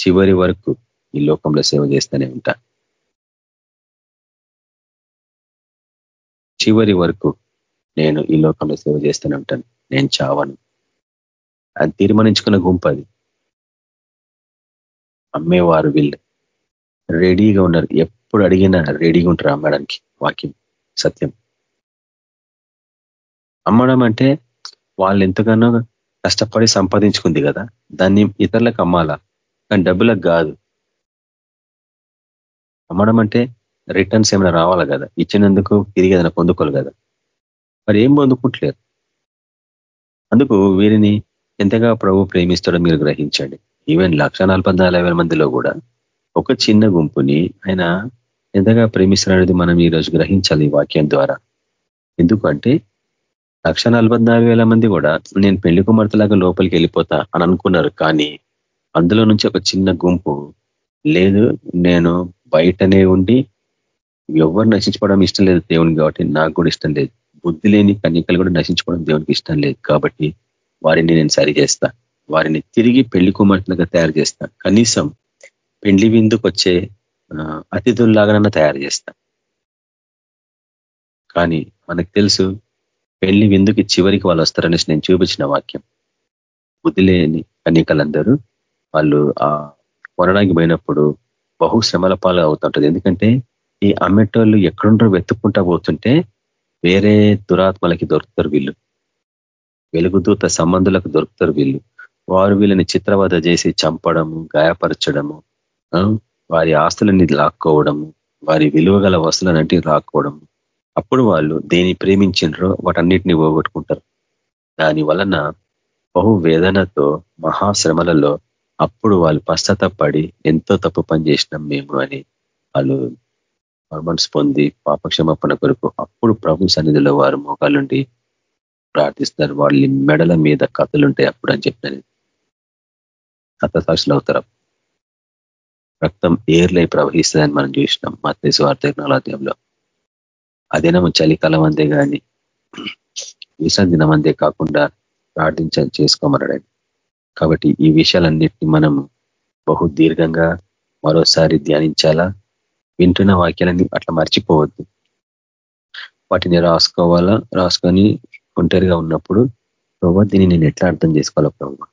చివరి వరకు ఈ లోకంలో సేవ చేస్తూనే ఉంటా. చివరి వరకు నేను ఈ లోకంలో సేవ చేస్తూనే ఉంటాను. నేను చావను. అది తీర్మానించుకున్న గుంపు అది. అమ్మేవారు వీళ్ళు. రెడీగా ఉన్నారు. ఎప్పుడు అడిగినా రెడీగా ఉంటారు అమ్మడానికి. వాక్యం. సత్యం. అమ్మడం అంటే వాళ్ళు ఎంతగానో కష్టపడి సంపాదించుకుంది కదా. దాన్ని ఇతరులకు అమ్మాలా? కానీ డబ్బులకు కాదు. అమ్మడం అంటే రిటర్న్స్ ఏమైనా రావాలి కదా? ఇచ్చినందుకు తిరిగి ఏదైనా పొందుకోవాలి కదా? మరి ఏం పొందుకుంటలేరు. అందుకు వీరిని ఎంతగా ప్రభు ప్రేమిస్తాడో మీరు గ్రహించండి. ఈవెన్ లక్ష మందిలో కూడా ఒక చిన్న గుంపుని ఆయన ఎంతగా ప్రేమిస్తాడనేది మనం ఈరోజు గ్రహించాలి ఈ వాక్యం ద్వారా. ఎందుకంటే లక్ష మంది కూడా నేను పెళ్ళి కుమార్తెలాగా లోపలికి వెళ్ళిపోతా అని అనుకున్నారు కానీ అందులో నుంచి ఒక చిన్న గుంపు లేదు నేను బయటనే ఉండి ఎవరు నశించుకోవడం ఇష్టం లేదు దేవుని కాబట్టి నాకు కూడా ఇష్టం లేదు. బుద్ధి లేని కన్యకలు కూడా నశించుకోవడం దేవునికి ఇష్టం లేదు కాబట్టి వారిని నేను సరి చేస్తా. వారిని తిరిగి పెళ్ళి కుమార్తెలుగా తయారు చేస్తా. కనీసం పెళ్ళి విందుకు వచ్చే అతిథుల్లాగానన్నా తయారు చేస్తా. కానీ మనకు తెలుసు పెళ్ళి విందుకి చివరికి వాళ్ళు వస్తారనేసి నేను చూపించిన వాక్యం. బుద్ధి లేని కన్యకలందరూ వాళ్ళు ఆ కొనడానికి పోయినప్పుడు బహు శ్రమల పాలు అవుతుంటుంది. ఎందుకంటే ఈ అమ్మేటోళ్ళు ఎక్కడుంటారో వెతుక్కుంటా పోతుంటే వేరే దురాత్మలకి దొరుకుతారు వీళ్ళు. వెలుగుదూత సంబంధులకు దొరుకుతారు వీళ్ళు. వారు వీళ్ళని చిత్రవద చేసి చంపడము గాయపరచడము వారి ఆస్తులని లాక్కోవడము వారి విలువ గల వస్తువులన్నింటి లాక్కోవడము. అప్పుడు వాళ్ళు దేని ప్రేమించినరో వాటన్నిటిని పోగొట్టుకుంటారు. దాని వలన బహు వేదనతో మహాశ్రమలలో అప్పుడు వాళ్ళు పశ్చాత్తపడి ఎంతో తప్పు పని చేసినాం మేము అని వాళ్ళు పర్మన్స్ పొంది పాపక్షమాపణ కొరకు అప్పుడు ప్రభు సన్నిధిలో వారు మోకాలుండి ప్రార్థిస్తారు వాళ్ళ మెడల మీద కథలుంటాయి అప్పుడు అని చెప్పిన సాక్షులు అవుతారు. రక్తం ఏర్లై ప్రవహిస్తుందని మనం చూసినాం. మత్స్య స్వార్థ నాలాధ్యంలో అదేనా చలికాలం అంతే కానీ విశ్రాంతి [clears throat] దినం అంతే కాకుండా ప్రార్థించ చేసుకోమన్నాడు కాబట్టి ఈ విషయాలన్నిటిని మనం బహు దీర్ఘంగా మరోసారి ధ్యానించాలా? వింటున్న వాక్యాలని అట్లా మర్చిపోవద్దు. వాటిని రాసుకోవాలా? రాసుకొని ఒంటరిగా ఉన్నప్పుడు ప్రభావ దీన్ని నేను ఎట్లా అర్థం చేసుకోవాలా ప్రభావ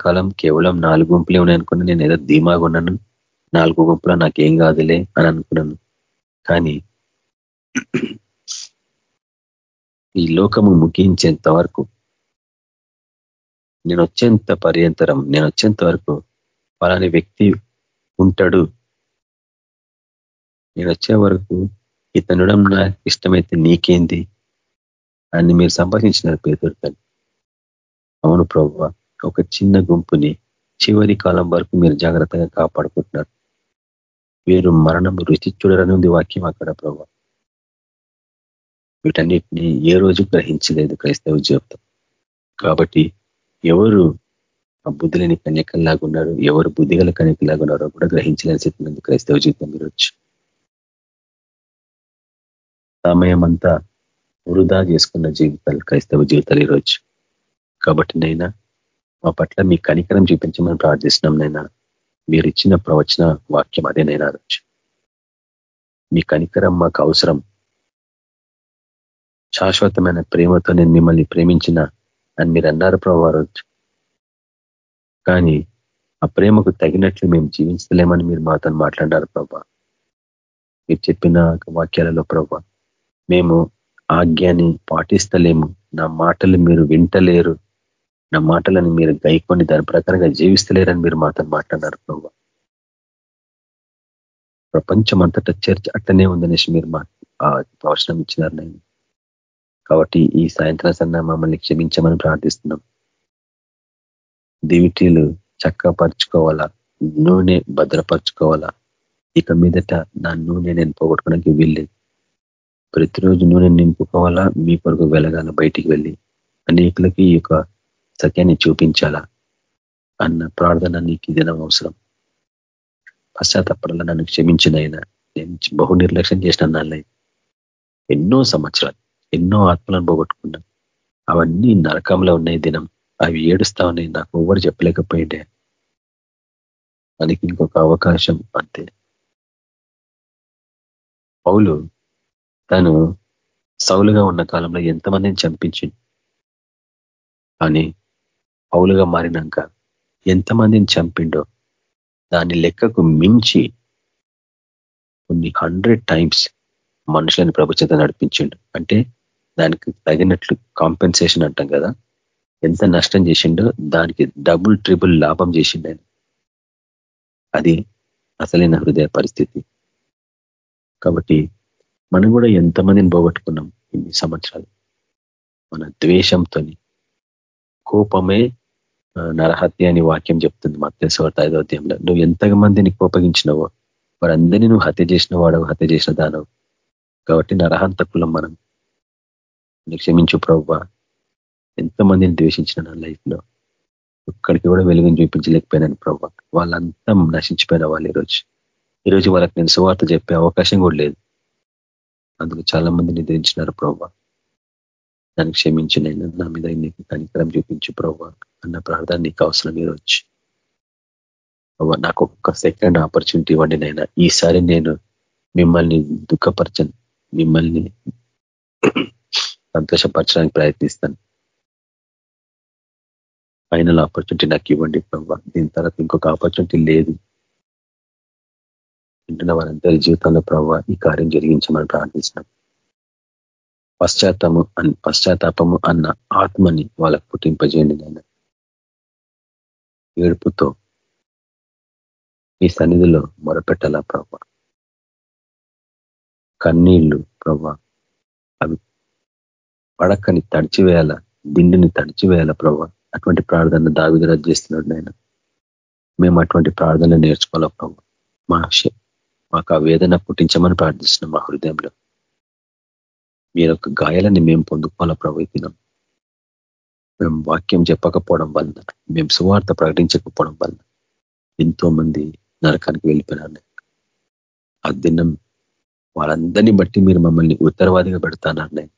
కాలం కేవలం నాలుగు గుంపులే ఉన్నాయనుకున్నా నేను ఏదో ధీమాగా ఉన్నాను. నాలుగు గుంపులో నాకేం కాదులే అని అనుకున్నాను. కానీ ఈ లోకము ముగించేంత వరకు నేను వచ్చేంత పర్యంతరం నేను వచ్చేంత వరకు పలాని వ్యక్తి ఉంటాడు. నేను వచ్చే వరకు ఇతనుడం నాకు ఇష్టమైతే నీకేంది? అని మీరు సంభాషించినారు పేదొరుకని అవును ప్రభు ఒక చిన్న గుంపుని చివరి కాలం వరకు మీరు జాగ్రత్తగా కాపాడుకుంటున్నారు. వీరు మరణం రుచి చూడరని ఉంది వాక్యం అక్కడ ప్రభు వీటన్నిటిని ఏ రోజు గ్రహించలేదు క్రైస్తవ జీవితం. కాబట్టి ఎవరు బుద్ధి లేని కన్యకల్లాగా ఉన్నారు ఎవరు బుద్ధిగల కన్యకల్లాగా ఉన్నారో కూడా గ్రహించలేని స్థితి క్రైస్తవ జీవితం ఈరోజు సమయం అంతా వృధా చేసుకున్న జీవితాలు క్రైస్తవ జీవితాలు ఈరోజు. కాబట్టి నైనా మా పట్ల మీ కనికరం చూపించమని ప్రార్థిస్తున్నాం నైనా. మీరు ఇచ్చిన ప్రవచన వాక్యం అదేనైనా రోజు మీ కనికరం మాకు అవసరం. శాశ్వతమైన ప్రేమతో నేను మిమ్మల్ని ప్రేమించిన అని మీరు అన్నారు ప్రభు కానీ ఆ ప్రేమకు తగినట్లు మేము జీవించలేమని మీరు మాతో మాట్లాడారు ప్రభా. మీరు చెప్పిన వాక్యాలలో ప్రభా మేము ఆజ్ఞాని పాటిస్తలేము. నా మాటలు మీరు వింటలేరు. నా మాటలను మీరు గైకొని దాని ప్రకారంగా జీవిస్తలేరని మీరు మాతో మాట్లాడారు ప్రభు. ప్రపంచం అంతటా చర్చ్ అట్లనే ఉందనేసి మీరు మా ప్రవచనం ఇచ్చినారు నేను కాబట్టి ఈ సాయంత్రం సన్న మమ్మల్ని క్షమించమని ప్రార్థిస్తున్నాం. దివిటీలు చక్కపరుచుకోవాలా? నూనె భద్రపరుచుకోవాలా? ఇక మీదట నా నూనె నేను పోగొట్టుకోవడానికి వీల్లేదు. ప్రతిరోజు నూనె నింపుకోవాలా? మీ కొరకు వెలగాల బయటికి వెళ్ళి అనేకులకి ఈ యొక్క సత్యాన్ని చూపించాలా? అన్న ప్రార్థన నీకు దినం అవసరం. పశ్చాత్తపడాల? నన్ను క్షమించినైనా నేను బహు నిర్లక్ష్యం చేసిన నాన్నయ్య ఎన్నో సంవత్సరాలు. ఎన్నో ఆత్మలను పోగొట్టుకున్నాం అవన్నీ నరకంలో ఉన్నాయి దినం. అవి ఏడుస్తా ఉన్నాయి నాకు ఎవరు చెప్పలేకపోయిండే. దానికి ఇంకొక అవకాశం అంతే. పౌలు తను సౌలుగా ఉన్న కాలంలో ఎంతమందిని చంపించింది కానీ పౌలుగా మారినాక ఎంతమందిని చంపిండో? దాని లెక్కకు మించి కొన్ని హండ్రెడ్ టైమ్స్ మనుషులని ప్రభుత్వత నడిపించిండు. అంటే దానికి తగినట్లు కాంపెన్సేషన్ అంటాం కదా. ఎంత నష్టం చేసిండో దానికి డబుల్ ట్రిపుల్ లాభం చేసిండు ఆయన. అది అసలైన హృదయ పరిస్థితి. కాబట్టి మనం కూడా ఎంతమందిని పోగొట్టుకున్నాం ఇన్ని సంవత్సరాలు? మన ద్వేషంతో కోపమే నరహత్య అని వాక్యం చెప్తుంది మత్స్యవార్త ఐదో అధ్యాయంలో. నువ్వు ఎంతగా మందిని కోపగించినవో వారందరినీ నువ్వు హత్య చేసిన వాడు హత్య చేసిన దానవు. కాబట్టి నరహంతకులం మనం క్షమించు ప్రవ్వ. ఎంతమందిని ద్వేషించిన నా లైఫ్లో ఒక్కడికి కూడా వెలుగుని చూపించలేకపోయినాను ప్రవ్వ. వాళ్ళంతా నశించిపోయిన వాళ్ళు ఈరోజు. ఈరోజు వాళ్ళకి నేను సువార్త చెప్పే అవకాశం కూడా లేదు. అందుకు చాలా మంది నిద్రించినారు ప్రవ్వ. దాన్ని క్షమించినైనా నా మీద నీకు కనికరం చూపించు ప్రవ్వ అన్న ప్రార్థన నీకు అవసరం ఈరోజు. నాకు ఒక్క సెకండ్ ఆపర్చునిటీ ఇవ్వండి నైనా ఈసారి నేను మిమ్మల్ని దుఃఖపరచను. మిమ్మల్ని సంతోషపరచడానికి ప్రయత్నిస్తాను. ఫైనల్ ఆపర్చునిటీ నాకు ఇవ్వండి ప్రభావ దీని తర్వాత ఇంకొక ఆపర్చునిటీ లేదు. వింటున్న వారందరి జీవితంలో ప్రభావ ఈ కార్యం జరిగించమని ప్రార్థిస్తున్నాం. పశ్చాత్తాము పశ్చాత్తాపము అన్న ఆత్మని వాళ్ళకు పుట్టింపజేయండి నాయన. ఏడుపుతో ఈ సన్నిధిలో మొరపెట్టాలా ప్రభా? కన్నీళ్ళు ప్రభా అవి పడకని తడిచివేయాల దిండిని తడిచివేయాల ప్రభా. అటువంటి ప్రార్థన దావిదరాజు చేస్తున్నాడు నేను మేము అటువంటి ప్రార్థన నేర్చుకోవాలా ప్రభు. మా మాకు ఆ వేదన పుట్టించమని ప్రార్థిస్తున్నాం మా హృదయంలో. మీ యొక్క గాయాలని మేము పొందుకోవాలా దినం. మేము వాక్యం చెప్పకపోవడం వల్ల మేము సువార్త ప్రకటించకపోవడం వల్ల ఎంతో మంది నరకానికి వెళ్ళిపోయినారు ఆ దినం వాళ్ళందరినీ బట్టి మీరు మమ్మల్ని ఉత్తరవాదిగా పెడతానన్నారు నేను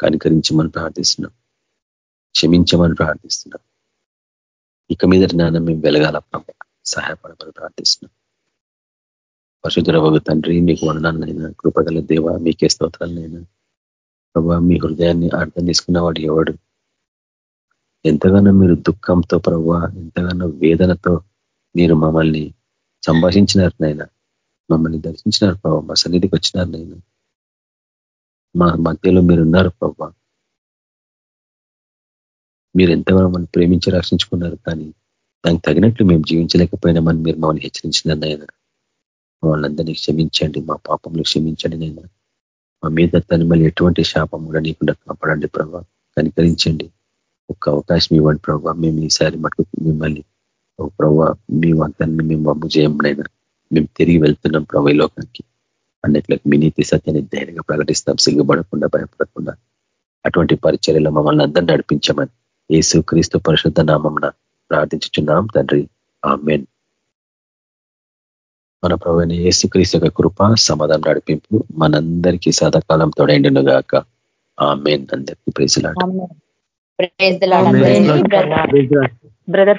కనికరించమని ప్రార్థిస్తున్నాం. క్షమించమని ప్రార్థిస్తున్నాం. ఇక మీద జ్ఞానం మేము వెలగాల సహాయపడమని ప్రార్థిస్తున్నాం. పశుధరవగు తండ్రి మీకు వందనాలైనా కృపగల దేవ మీకే స్తోత్రాలైనా ప్రభా మీ హృదయాన్ని అర్థం చేసుకున్న వాడు ఎవడు? ఎంతగానో మీరు దుఃఖంతో ప్రభా ఎంతగానో వేదనతో మీరు మమ్మల్ని సంభాషించినారు నైనా మమ్మల్ని దర్శించినారు ప్రభావ మా సన్నిధికి వచ్చినారు నైనా మా మధ్యలో మీరు ఉన్నారు ప్రభా. మీరు ఎంతగానో మనం ప్రేమించి రక్షించుకున్నారు కానీ దానికి తగినట్లు మేము జీవించలేకపోయినామని మీరు మమ్మల్ని హెచ్చరించినారు అయినా. మమ్మల్ని అందరినీ క్షమించండి మా పాపంలో క్షమించండి నైనా మా మీద తను మళ్ళీ ఎటువంటి శాపం కూడా నీకుండా కాపాడండి ప్రభా. కనికరించండి. ఒక్క అవకాశం ఇవ్వండి ప్రభావ మేము ఈసారి మటుకు మిమ్మల్ని ఓ ప్రభావ మీ వంతాన్ని మేము వమ్ము చేయమునైనా మేము తిరిగి వెళ్తున్నాం ప్రభు లోకానికి. అన్నిట్లకు మీ నీతి సత్యాన్ని ధైర్యంగా ప్రకటిస్తాం. సిగ్గుపడకుండా భయపడకుండా. అటువంటి పరిచర్యలో మమ్మల్ని అందరినీ నడిపించమని ఏసు క్రీస్తు పరిశుద్ధ నామం ప్రార్థించుచున్నాం తండ్రి. ఆమెన్. మన ప్రభుని యేసుక్రీస్తు యొక్క కృప సమాధానం నడిపింపు మనందరికీ సదాకాలం తోడైండును గాక ఆమెన్. అందరికీ. ప్రేసులాట బ్రదర్